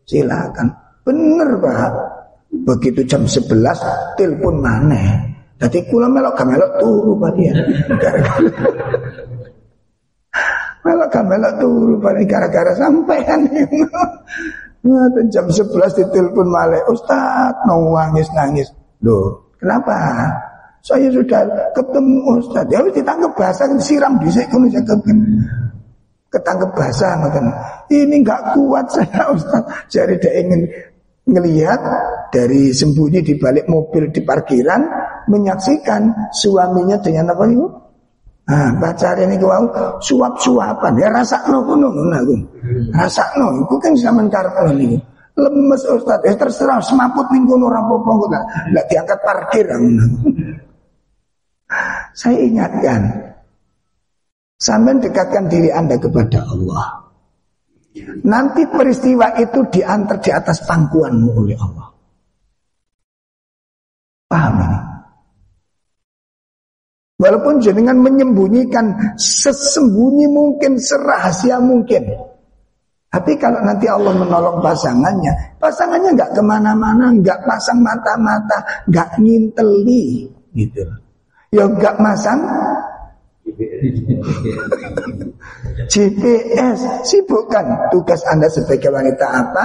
Silakan. Bener pak. Begitu jam 11 telepon mana? Jadi kula melok melok turu pak dia. melok melok turu pak gara-gara sampean. Nah, jam 11 ditelepon malah Ustaz nangis nangis. Loh, Kenapa? Saya sudah ketemu Ustaz. Ya ditangkap bahasa siram di sini saya ketangkep bahasa ngoten. Ini nggak kuat saya Ustaz. Jadi dia ingin ngelihat dari sembunyi di balik mobil di parkiran menyaksikan suaminya dengan apa itu? Nah, ini kau suap-suapan. Ya rasa no kuno aku. Rasa no, itu kan zaman karpet ini. Lemes Ustaz. Eh terserah semaput ning kono ora apa-apa enggak diangkat parkir saya ingatkan sampai dekatkan diri Anda kepada Allah. Nanti peristiwa itu diantar di atas pangkuanmu oleh Allah. Paham? ini Walaupun jenengan menyembunyikan sesembunyi mungkin, serahasia mungkin. Tapi kalau nanti Allah menolong pasangannya, pasangannya nggak ke mana-mana, nggak pasang mata-mata, nggak nginteli, gitu. Ya nggak masang GPS sibukkan tugas anda sebagai wanita apa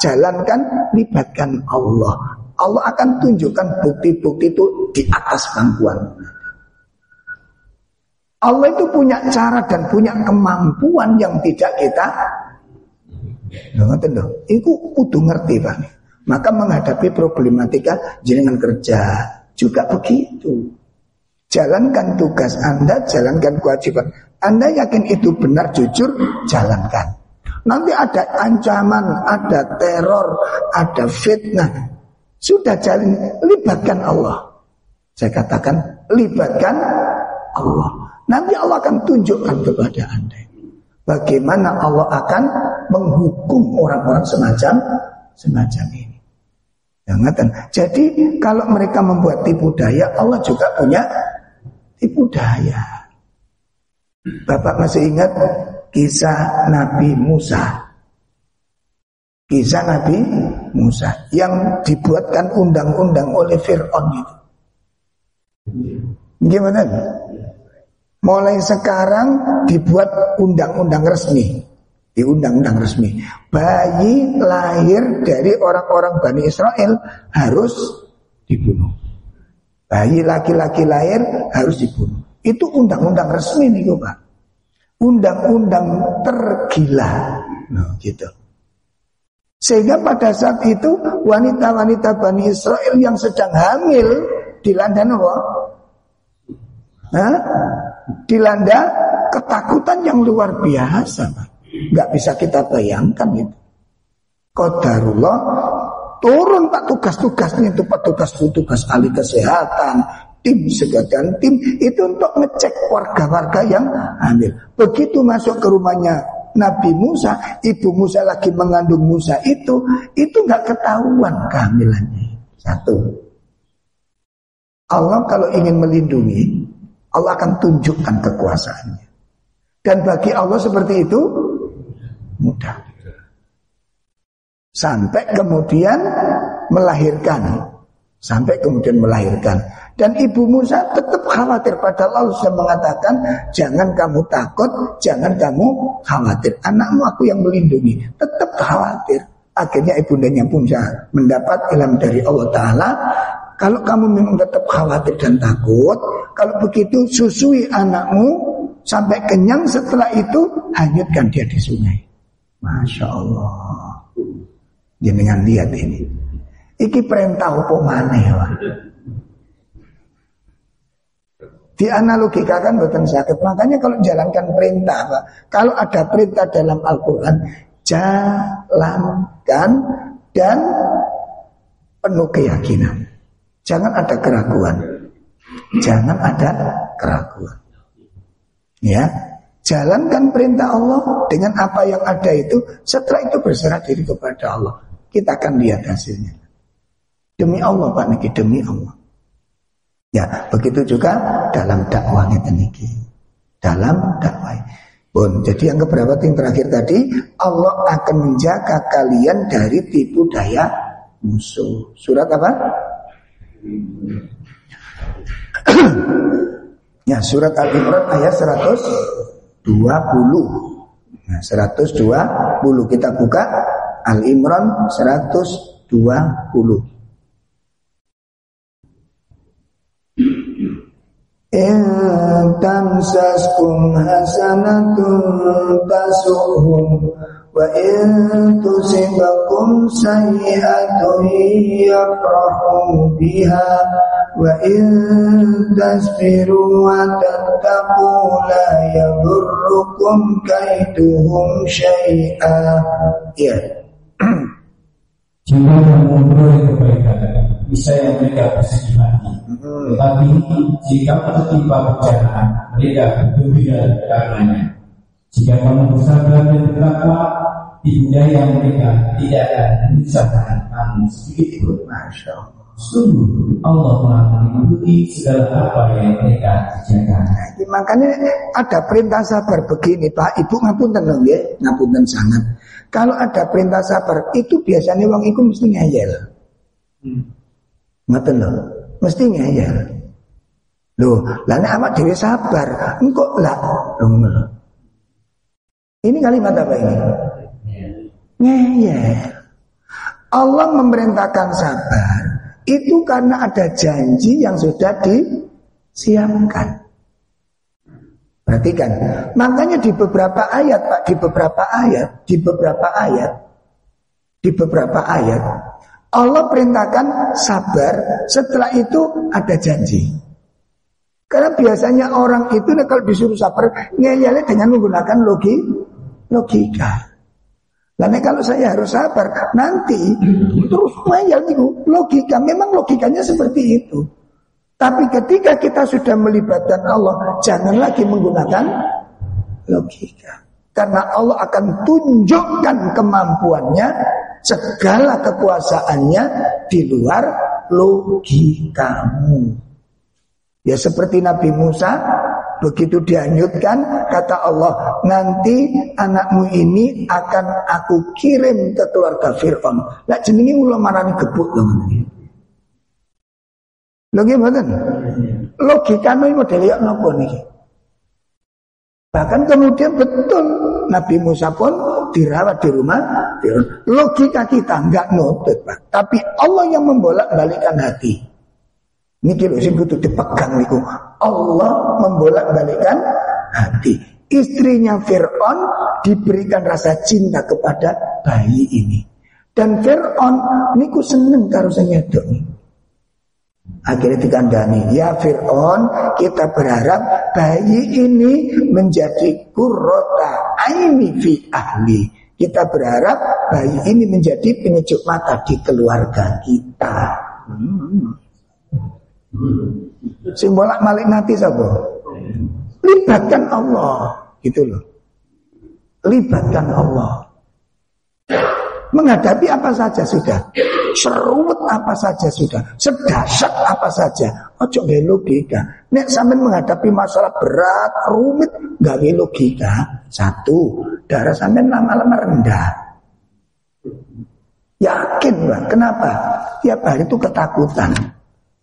jalankan libatkan Allah Allah akan tunjukkan bukti-bukti itu di atas pangkuan Allah itu punya cara dan punya kemampuan yang tidak kita Ngoten lho, iku kudu ngerti Pak. Maka menghadapi problematika jenengan kerja juga begitu. Jalankan tugas Anda, jalankan kewajiban. Anda yakin itu benar, jujur, jalankan. Nanti ada ancaman, ada teror, ada fitnah. Sudah jalan, libatkan Allah. Saya katakan, libatkan Allah. Nanti Allah akan tunjukkan kepada Anda bagaimana Allah akan menghukum orang-orang semacam semacam ini. Jangan. Jadi kalau mereka membuat tipu daya, Allah juga punya tipu daya. Bapak masih ingat kisah Nabi Musa? Kisah Nabi Musa yang dibuatkan undang-undang oleh Fir'aun itu. Gimana? Mulai sekarang dibuat undang-undang resmi. Di undang-undang resmi. Bayi lahir dari orang-orang Bani Israel harus dibunuh. Bayi laki-laki lahir harus dibunuh. Itu undang-undang resmi nih Pak. Undang-undang tergila. Nah, gitu. Sehingga pada saat itu wanita-wanita Bani Israel yang sedang hamil dilanda apa? Hah? Dilanda ketakutan yang luar biasa. Nggak bisa kita bayangkan itu. Qadarullah turun pak tugas-tugasnya itu petugas-petugas ahli kesehatan, tim segadan tim itu untuk ngecek warga-warga yang hamil. Begitu masuk ke rumahnya Nabi Musa, ibu Musa lagi mengandung Musa itu, itu nggak ketahuan kehamilannya. Satu. Allah kalau ingin melindungi, Allah akan tunjukkan kekuasaannya. Dan bagi Allah seperti itu mudah. Sampai kemudian melahirkan. Sampai kemudian melahirkan. Dan ibu Musa tetap khawatir padahal Allah sudah mengatakan jangan kamu takut, jangan kamu khawatir. Anakmu aku yang melindungi. Tetap khawatir. Akhirnya ibundanya Musa mendapat ilham dari Allah Ta'ala. Kalau kamu memang tetap khawatir dan takut, kalau begitu susui anakmu sampai kenyang setelah itu hanyutkan dia di sungai. Masya Allah. Jangan lihat ini. Iki perintah apa mana ya Dianalogikakan bukan sakit. Makanya kalau jalankan perintah, Pak, kalau ada perintah dalam Al-Quran, jalankan dan penuh keyakinan. Jangan ada keraguan. Jangan ada keraguan. Ya, jalankan perintah Allah dengan apa yang ada itu. Setelah itu berserah diri kepada Allah. Kita akan lihat hasilnya. Demi Allah Pak Niki, demi Allah. Ya, begitu juga dalam dakwahnya teniki. Dalam dakwah. Bon, jadi yang keberapa yang terakhir tadi, Allah akan menjaga kalian dari tipu daya musuh. Surat apa? ya, surat Al-Imran ayat 120. Nah, 120 kita buka Al-Imran 120. In tamsaskum hasanatun tasuhum sayyi'atun yafrahu biha wa in tasbiru wa tattaqu la yadurrukum kaiduhum syai'a ya Jika memulai kebaikan bisa yang mereka bersedih hati. Hmm. Tetapi jika tertimpa bencana, mereka bergembira karenanya. Jika kamu bersabar dan bertakwa, ibunda yang mereka tidak akan menyusahkan kamu sedikit pun. Masya Allah. Sungguh Allah telah mengikuti segala apa yang mereka kerjakan. Makanya ada perintah sabar begini Pak, Ibu ngapunten dong ya, ngapunten sangat. Kalau ada perintah sabar itu biasanya wong itu mesti ngeyel. Hmm. Ngoten lho, mesti ngeyel. Loh, lah nek awak dhewe sabar, engko lah Ini kalimat apa ini? Ngeyel. Allah memerintahkan sabar itu karena ada janji yang sudah disiapkan. Perhatikan, makanya di beberapa ayat Pak, di beberapa ayat, di beberapa ayat, di beberapa ayat Allah perintahkan sabar, setelah itu ada janji. Karena biasanya orang itu kalau disuruh sabar, ngeyelnya dengan menggunakan logi, logika. Lalu kalau saya harus sabar, nanti terus ngeyel itu logika. Memang logikanya seperti itu. Tapi ketika kita sudah melibatkan Allah, jangan lagi menggunakan logika. Karena Allah akan tunjukkan kemampuannya segala kekuasaannya di luar logikamu. Ya seperti Nabi Musa begitu dianyutkan kata Allah nanti anakmu ini akan aku kirim ke keluarga Fir'aun lah jenenge ulama marani gebuk lho Lho gimana? Logikanya model ya nopo nih. Bahkan kemudian betul Nabi Musa pun dirawat di rumah Logika kita nggak nutut Pak. Tapi Allah yang membolak-balikkan hati. Ini kira sih butuh dipegang niku. Allah membolak-balikkan hati. Istrinya Fir'aun diberikan rasa cinta kepada bayi ini. Dan Fir'aun niku seneng karo senyedok Akhirnya dikandani, ya Fir'aun kita berharap bayi ini menjadi kurrota aini fi ahli. Kita berharap bayi ini menjadi penyejuk mata di keluarga kita. Hmm. Simbolak malik nanti sabo. Libatkan Allah, gitu loh. Libatkan Allah. Menghadapi apa saja sudah. Serut apa saja sudah. Sedasat apa saja. Ojo gak logika. Nek sampai menghadapi masalah berat, rumit Gak logika. Satu, darah sampai lama-lama rendah. Yakin bang, kenapa? Tiap hari itu ketakutan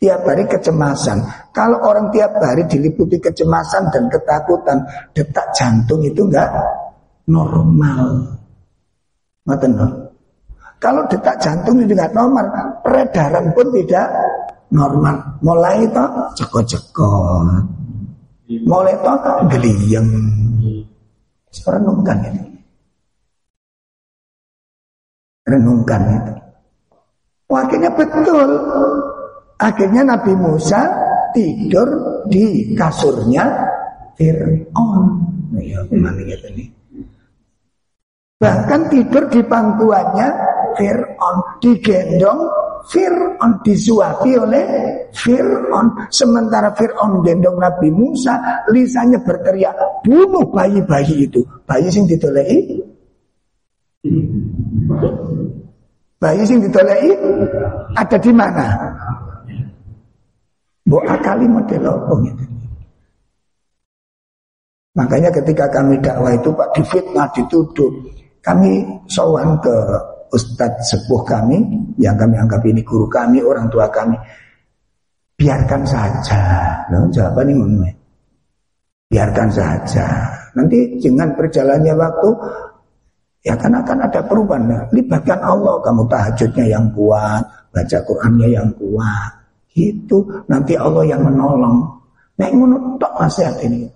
Tiap hari kecemasan Kalau orang tiap hari diliputi kecemasan dan ketakutan Detak jantung itu enggak normal Ngerti kalau detak jantung itu tidak normal, peredaran pun tidak normal. Mulai itu cekot-cekot. Mulai itu geliyeng. Renungkan itu. Renungkan itu. Akhirnya betul. Akhirnya Nabi Musa tidur di kasurnya Fir'aun. Ya, gitu nih. Bahkan tidur di pangkuannya Fir'aun. Digendong Fir'aun. Disuapi oleh Fir'aun. Sementara Fir'aun gendong Nabi Musa lisannya berteriak bunuh bayi-bayi itu. Bayi sing ditolei bayi sing ditolei ada di mana Bu akali model apa gitu Makanya ketika kami dakwah itu Pak difitnah, dituduh Kami sowan ke ustadz sepuh kami yang kami anggap ini guru kami, orang tua kami. Biarkan saja. Loh, jawaban ini Biarkan saja. Nanti dengan berjalannya waktu ya kan akan ada perubahan. Libatkan Allah, kamu tahajudnya yang kuat, baca Qurannya yang kuat. Itu nanti Allah yang menolong. Nah, ini tok nasihat ini.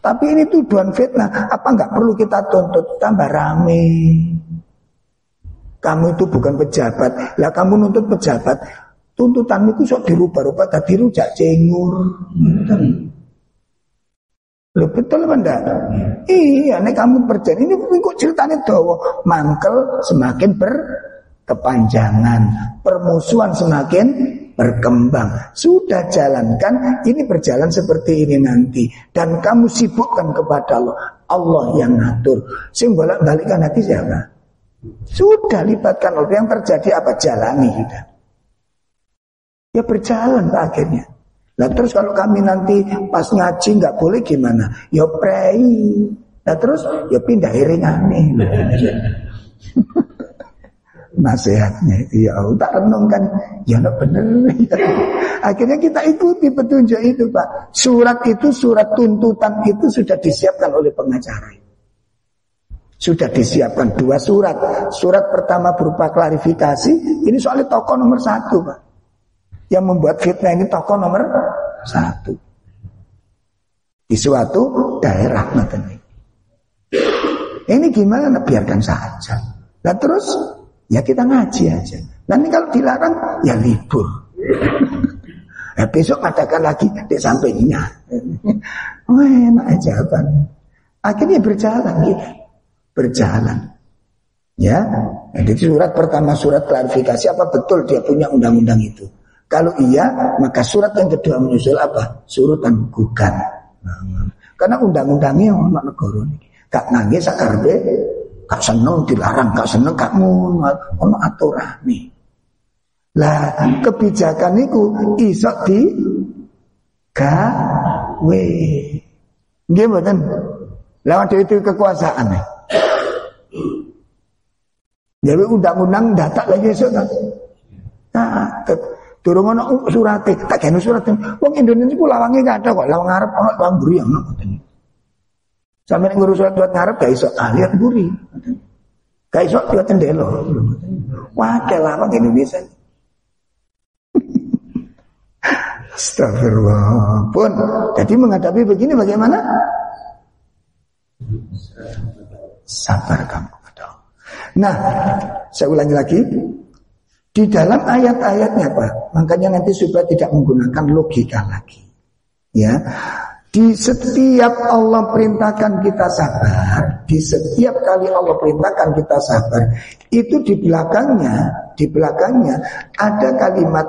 Tapi ini tuduhan fitnah. Apa nggak perlu kita tuntut tambah rame? Kamu itu bukan pejabat. Lah kamu nuntut pejabat. Tuntutanmu itu sok dirubah-rubah tadi rujak cengur. Lo betul apa enggak? Iya, nek kamu perjanjian ini kok ceritanya dawa. Mangkel semakin berkepanjangan, permusuhan semakin berkembang. Sudah jalankan, ini berjalan seperti ini nanti. Dan kamu sibukkan kepada Allah. Allah yang ngatur. Sing bolak-balikan hati siapa? Sudah libatkan Allah yang terjadi apa jalani kita. Ya berjalan akhirnya. Nah terus kalau kami nanti pas ngaji nggak boleh gimana? Ya pray. Nah terus ya pindah aneh. Nasihatnya ya Allah tak renungkan ya no bener. Akhirnya kita ikuti petunjuk itu Pak. Surat itu surat tuntutan itu sudah disiapkan oleh pengacara. Sudah disiapkan dua surat. Surat pertama berupa klarifikasi. Ini soalnya tokoh nomor satu, Pak. Yang membuat fitnah ini tokoh nomor satu. Di suatu daerah ini. Ini gimana? Biarkan saja. Nah terus ya kita ngaji aja. Nanti kalau dilarang ya libur. ya, besok adakan lagi di sampingnya. Wah enak aja kan. Akhirnya berjalan gitu berjalan. Ya, jadi surat pertama surat klarifikasi apa betul dia punya undang-undang itu. Kalau iya, maka surat yang kedua menyusul apa? Surutan gugat. Nah, karena undang-undangnya orang negara ini. Kak nangis sakarbe, kak seneng dilarang, kak seneng kak ngono, ono aturan nih. Lah kebijakan itu isok di gawe. Nggih mboten. Lawan itu kekuasaan. Jadi undang-undang data lagi esuk ta. Nah, turun ono surat tak kene surat. Wong Indonesia ku lawange gak ada kok, lawang ngarep ono lawang buri ono ngoten. Sampe ngurus surat buat ngarep gak iso lihat buri. Gak iso lihat tendelo. Wah, lawang Indonesia. Astagfirullah. Pun, jadi menghadapi begini bagaimana? Sabar kamu. Nah, saya ulangi lagi. Di dalam ayat-ayatnya Pak, makanya nanti supaya tidak menggunakan logika lagi. Ya, di setiap Allah perintahkan kita sabar, di setiap kali Allah perintahkan kita sabar, itu di belakangnya, di belakangnya ada kalimat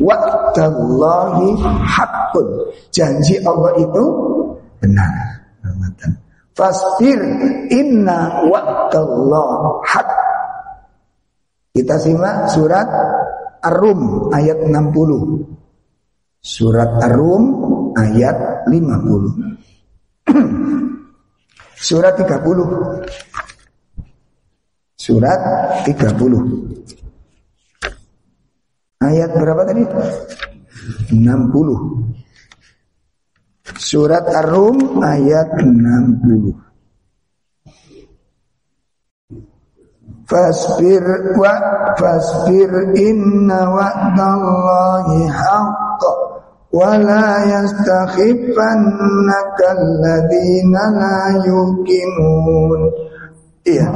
wa'dallahi haqqun. Janji Allah itu benar. Fasbir inna wa'dallah haq. Kita simak surat Ar-Rum ayat 60. Surat Ar-Rum ayat 50. surat 30. Surat 30. Ayat berapa tadi? 60. Surat Ar-Rum ayat 60. Fasbir wa fasbir inna wa'dallahi haqq la yastakhifannaka alladhina la yuqinun. Iya.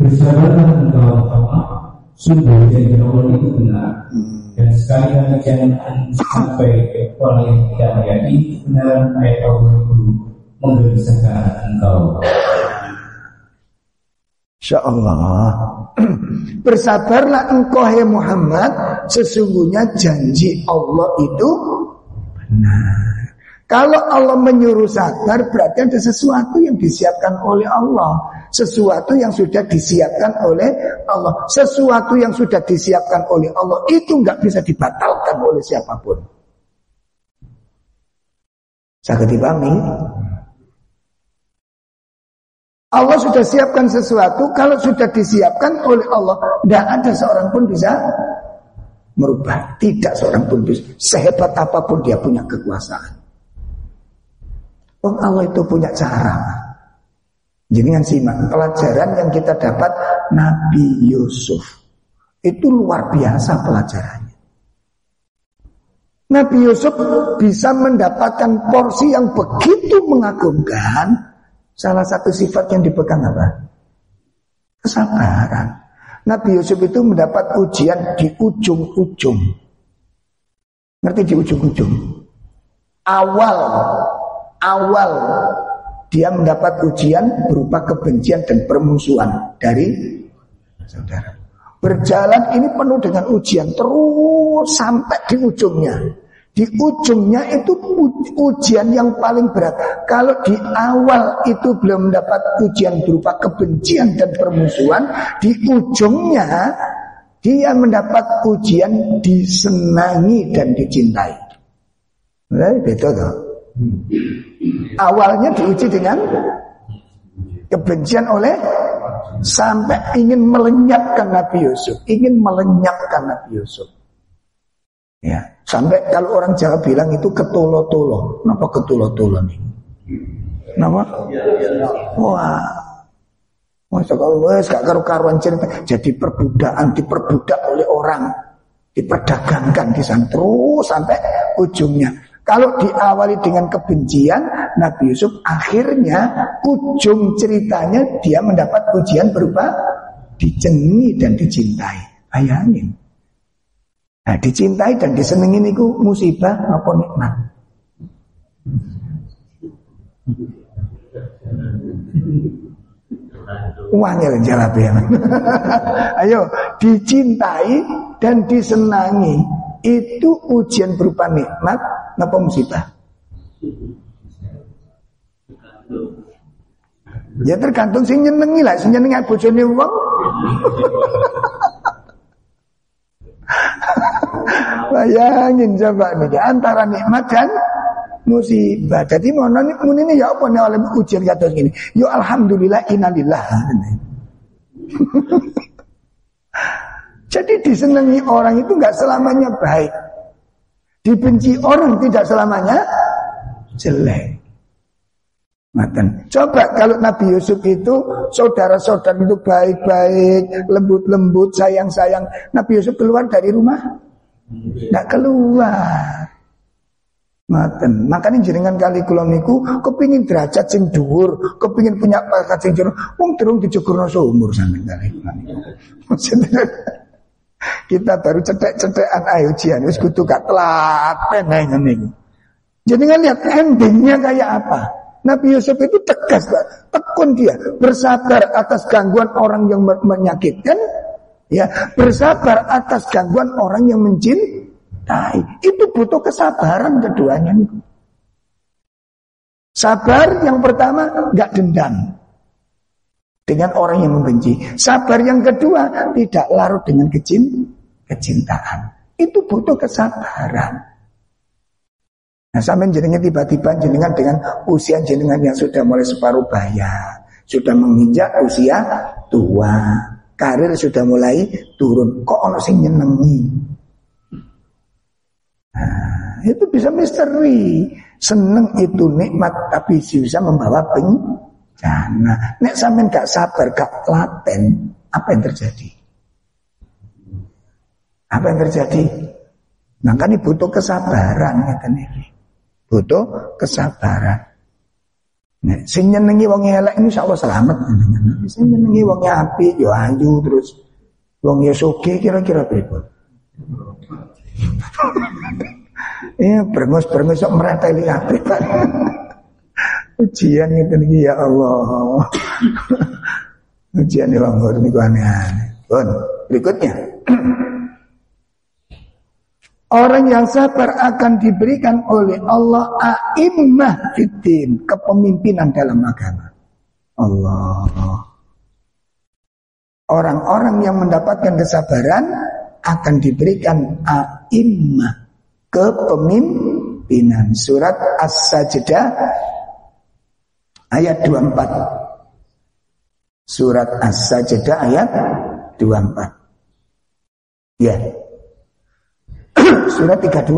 Bersabarlah engkau sungguh janji Allah itu benar. Dan sekali jangan sampai orang yang tidak meyakini kebenaran ayat Allah itu menggelisahkan engkau. Insya Allah Bersabarlah engkau hai Muhammad Sesungguhnya janji Allah itu benar kalau Allah menyuruh sabar berarti ada sesuatu yang disiapkan oleh Allah. Sesuatu yang sudah disiapkan oleh Allah. Sesuatu yang sudah disiapkan oleh Allah itu nggak bisa dibatalkan oleh siapa pun. Saya dipahami? Allah sudah siapkan sesuatu, kalau sudah disiapkan oleh Allah, tidak ada seorang pun bisa merubah. Tidak seorang pun bisa. Sehebat apa pun dia punya kekuasaan. Oh Allah itu punya cara. Jadi kan simak pelajaran yang kita dapat Nabi Yusuf itu luar biasa pelajarannya. Nabi Yusuf bisa mendapatkan porsi yang begitu mengagumkan. Salah satu sifat yang dipegang apa? Kesabaran. Nabi Yusuf itu mendapat ujian di ujung-ujung. Ngerti di ujung-ujung? Awal awal dia mendapat ujian berupa kebencian dan permusuhan dari saudara. Berjalan ini penuh dengan ujian terus sampai di ujungnya. Di ujungnya itu ujian yang paling berat. Kalau di awal itu belum mendapat ujian berupa kebencian dan permusuhan, di ujungnya dia mendapat ujian disenangi dan dicintai. Nah, itu tuh. Awalnya diuji dengan kebencian oleh sampai ingin melenyapkan Nabi Yusuf, ingin melenyapkan Nabi Yusuf. Ya, sampai kalau orang Jawa bilang itu ketolo-tolo. Kenapa ketolo-tolo nih? Kenapa? Wah, Masa kalau gak karu-karuan cerita jadi perbudakan, diperbudak oleh orang, diperdagangkan di sana terus sampai ujungnya. Kalau diawali dengan kebencian, Nabi Yusuf akhirnya ujung ceritanya dia mendapat ujian berupa dicengi dan dicintai. Bayangin. Nah, dicintai dan disenengin itu musibah apa nikmat? Uangnya jawab ya. Ayo, dicintai dan disenangi itu ujian berupa nikmat Napa musibah? Ya tergantung sing nyenengi lah, sing nyenengi bojone wong. Bayangin coba nih antara nikmat dan musibah. Jadi mau ini ya apa nih oleh ujian kata gini. Yo alhamdulillah inalillah. Jadi disenangi orang itu nggak selamanya baik. Dibenci orang tidak selamanya jelek. Maten. Coba kalau Nabi Yusuf itu saudara-saudara itu baik-baik, lembut-lembut, sayang-sayang. Nabi Yusuf keluar dari rumah? Tidak keluar. Maten. Makanya jenengan kali kula niku kepingin derajat sing dhuwur, kepingin punya pangkat sing dhuwur, wong terung dicukurno seumur sampean kali Kita baru cetek-cetekan ayo ujian wis kudu gak telaten ngene iki. Jenengan lihat endingnya kayak apa? Nabi Yusuf itu tegas, tekun dia, bersabar atas gangguan orang yang menyakitkan, ya, bersabar atas gangguan orang yang mencintai. Itu butuh kesabaran keduanya. Sabar yang pertama nggak dendam dengan orang yang membenci. Sabar yang kedua tidak larut dengan kecintaan. Itu butuh kesabaran. Nah sampai jenengan tiba-tiba jenengan dengan usia jenengan yang sudah mulai separuh baya, sudah menginjak usia tua, karir sudah mulai turun. Kok ono sing nyenengi? Nah, itu bisa misteri. Seneng itu nikmat tapi bisa membawa bencana. Nek sampean gak sabar, gak laten, apa yang terjadi? Apa yang terjadi? Makanya butuh kesabaran ya kan ini butuh kesabaran. Nah, sing nyenengi wong elek insyaallah selamat. Sing nyenengi wong api yo ayu terus wong ya soge kira-kira pripun. Iya, brengus-brengus sok mereteli api. Ujian itu nih ya Allah. Ujian wong niku aneh-aneh. berikutnya. Orang yang sabar akan diberikan oleh Allah a'immah fitin, kepemimpinan dalam agama. Allah. Orang-orang yang mendapatkan kesabaran akan diberikan a'immah, kepemimpinan. Surat As-Sajdah ayat 24. Surat As-Sajdah ayat 24. Ya. Surat 32.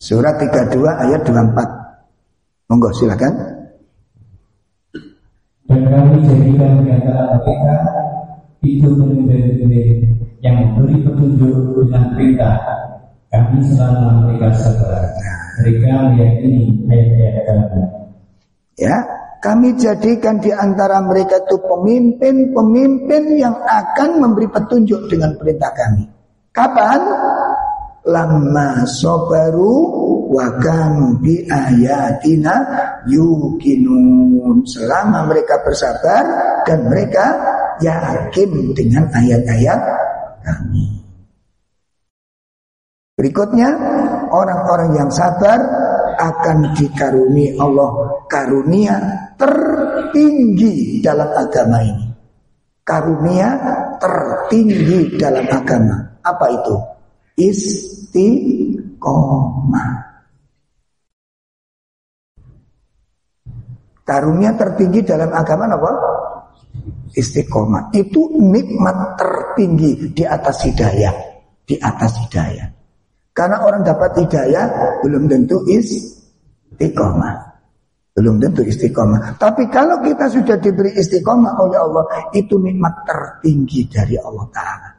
Surat 32 ayat 24. Monggo silakan. Dan kami jadikan di antara mereka itu pemimpin yang memberi petunjuk dengan perintah. Kami selama mereka sabar. Mereka meyakini ayat-ayat kami. Ya, kami jadikan di antara mereka itu pemimpin-pemimpin yang akan memberi petunjuk dengan perintah kami. Kapan? Lama sobaru wakam bi ayatina yukinun. Selama mereka bersabar dan mereka yakin dengan ayat-ayat kami. Berikutnya, orang-orang yang sabar akan dikaruni Allah karunia tertinggi dalam agama ini. Karunia tertinggi dalam agama. Apa itu? Istiqomah. Karunia tertinggi dalam agama apa? Istiqomah. Itu nikmat tertinggi di atas hidayah. Di atas hidayah. Karena orang dapat hidayah belum tentu istiqomah. Belum tentu istiqomah. Tapi kalau kita sudah diberi istiqomah oleh Allah, itu nikmat tertinggi dari Allah Ta'ala.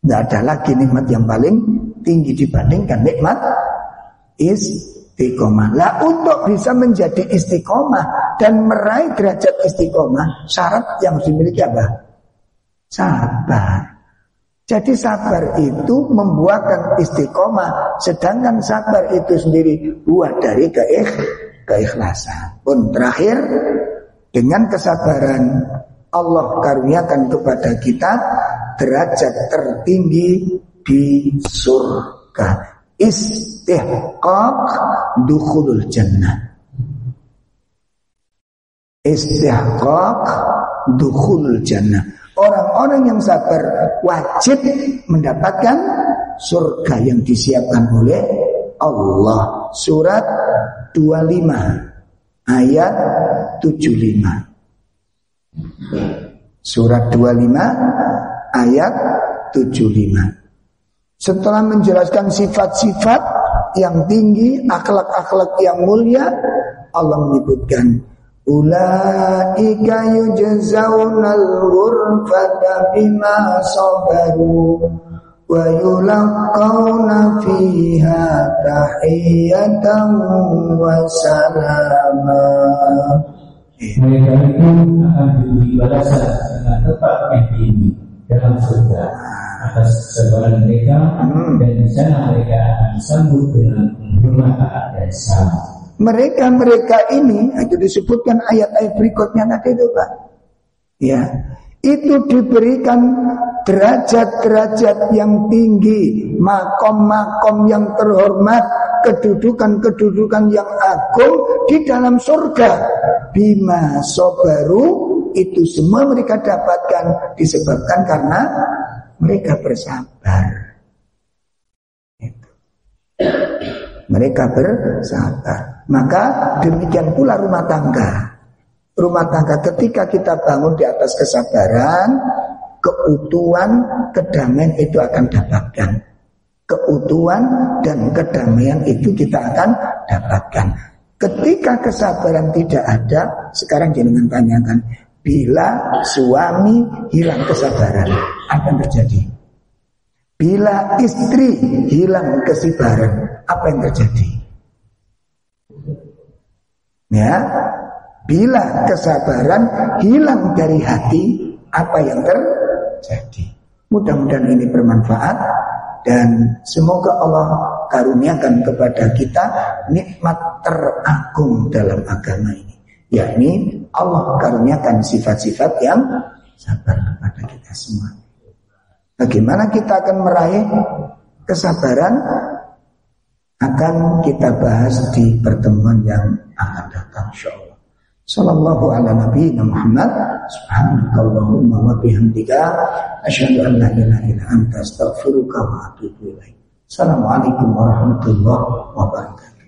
Tidak ada lagi nikmat yang paling tinggi dibandingkan nikmat istiqomah. Lah untuk bisa menjadi istiqomah dan meraih derajat istiqomah, syarat yang dimiliki apa? Sabar. Jadi sabar itu membuahkan istiqomah, sedangkan sabar itu sendiri buah dari keikh, keikhlasan. Pun terakhir dengan kesabaran Allah karuniakan kepada kita derajat tertinggi di surga. Istihqaq dukhulul jannah. Istihqaq dukhulul jannah. Orang-orang yang sabar wajib mendapatkan surga yang disiapkan oleh Allah. Surat 25 ayat 75. Surat 25 ayat 75. Setelah menjelaskan sifat-sifat yang tinggi, akhlak-akhlak yang mulia, Allah menyebutkan Ulaika yujzaunal ghurfata bima sabaru wa yulaqawna fiha tahiyatan wa salama Mereka itu akan diberi balasan dengan tempat yang tinggi dalam surga atas kesabaran mereka hmm. dan di sana mereka akan disambut dengan penghormatan dan salam. Mereka-mereka ini itu disebutkan ayat-ayat berikutnya nanti itu Pak. Ya, itu diberikan derajat-derajat yang tinggi, makom-makom yang terhormat, kedudukan-kedudukan yang agung di dalam surga. Bima sobaru itu semua mereka dapatkan disebabkan karena mereka bersabar. Itu. Mereka bersabar. Maka demikian pula rumah tangga. Rumah tangga ketika kita bangun di atas kesabaran, keutuhan, kedamaian itu akan dapatkan. Keutuhan dan kedamaian itu kita akan dapatkan. Ketika kesabaran tidak ada, sekarang jangan tanyakan, Bila suami hilang kesabaran, apa yang terjadi? Bila istri hilang kesabaran, apa yang terjadi? Ya, bila kesabaran hilang dari hati, apa yang terjadi? Mudah-mudahan ini bermanfaat dan semoga Allah karuniakan kepada kita nikmat teragung dalam agama ini yakni Allah karuniakan sifat-sifat yang sabar kepada kita semua. Bagaimana kita akan meraih kesabaran akan kita bahas di pertemuan yang akan datang insyaallah. Sallallahu ala nabi Muhammad Subhanakallahumma wa bihamdika Asyhadu an la ilaha illa anta astaghfiruka wa atubu ilaik Assalamualaikum warahmatullahi wabarakatuh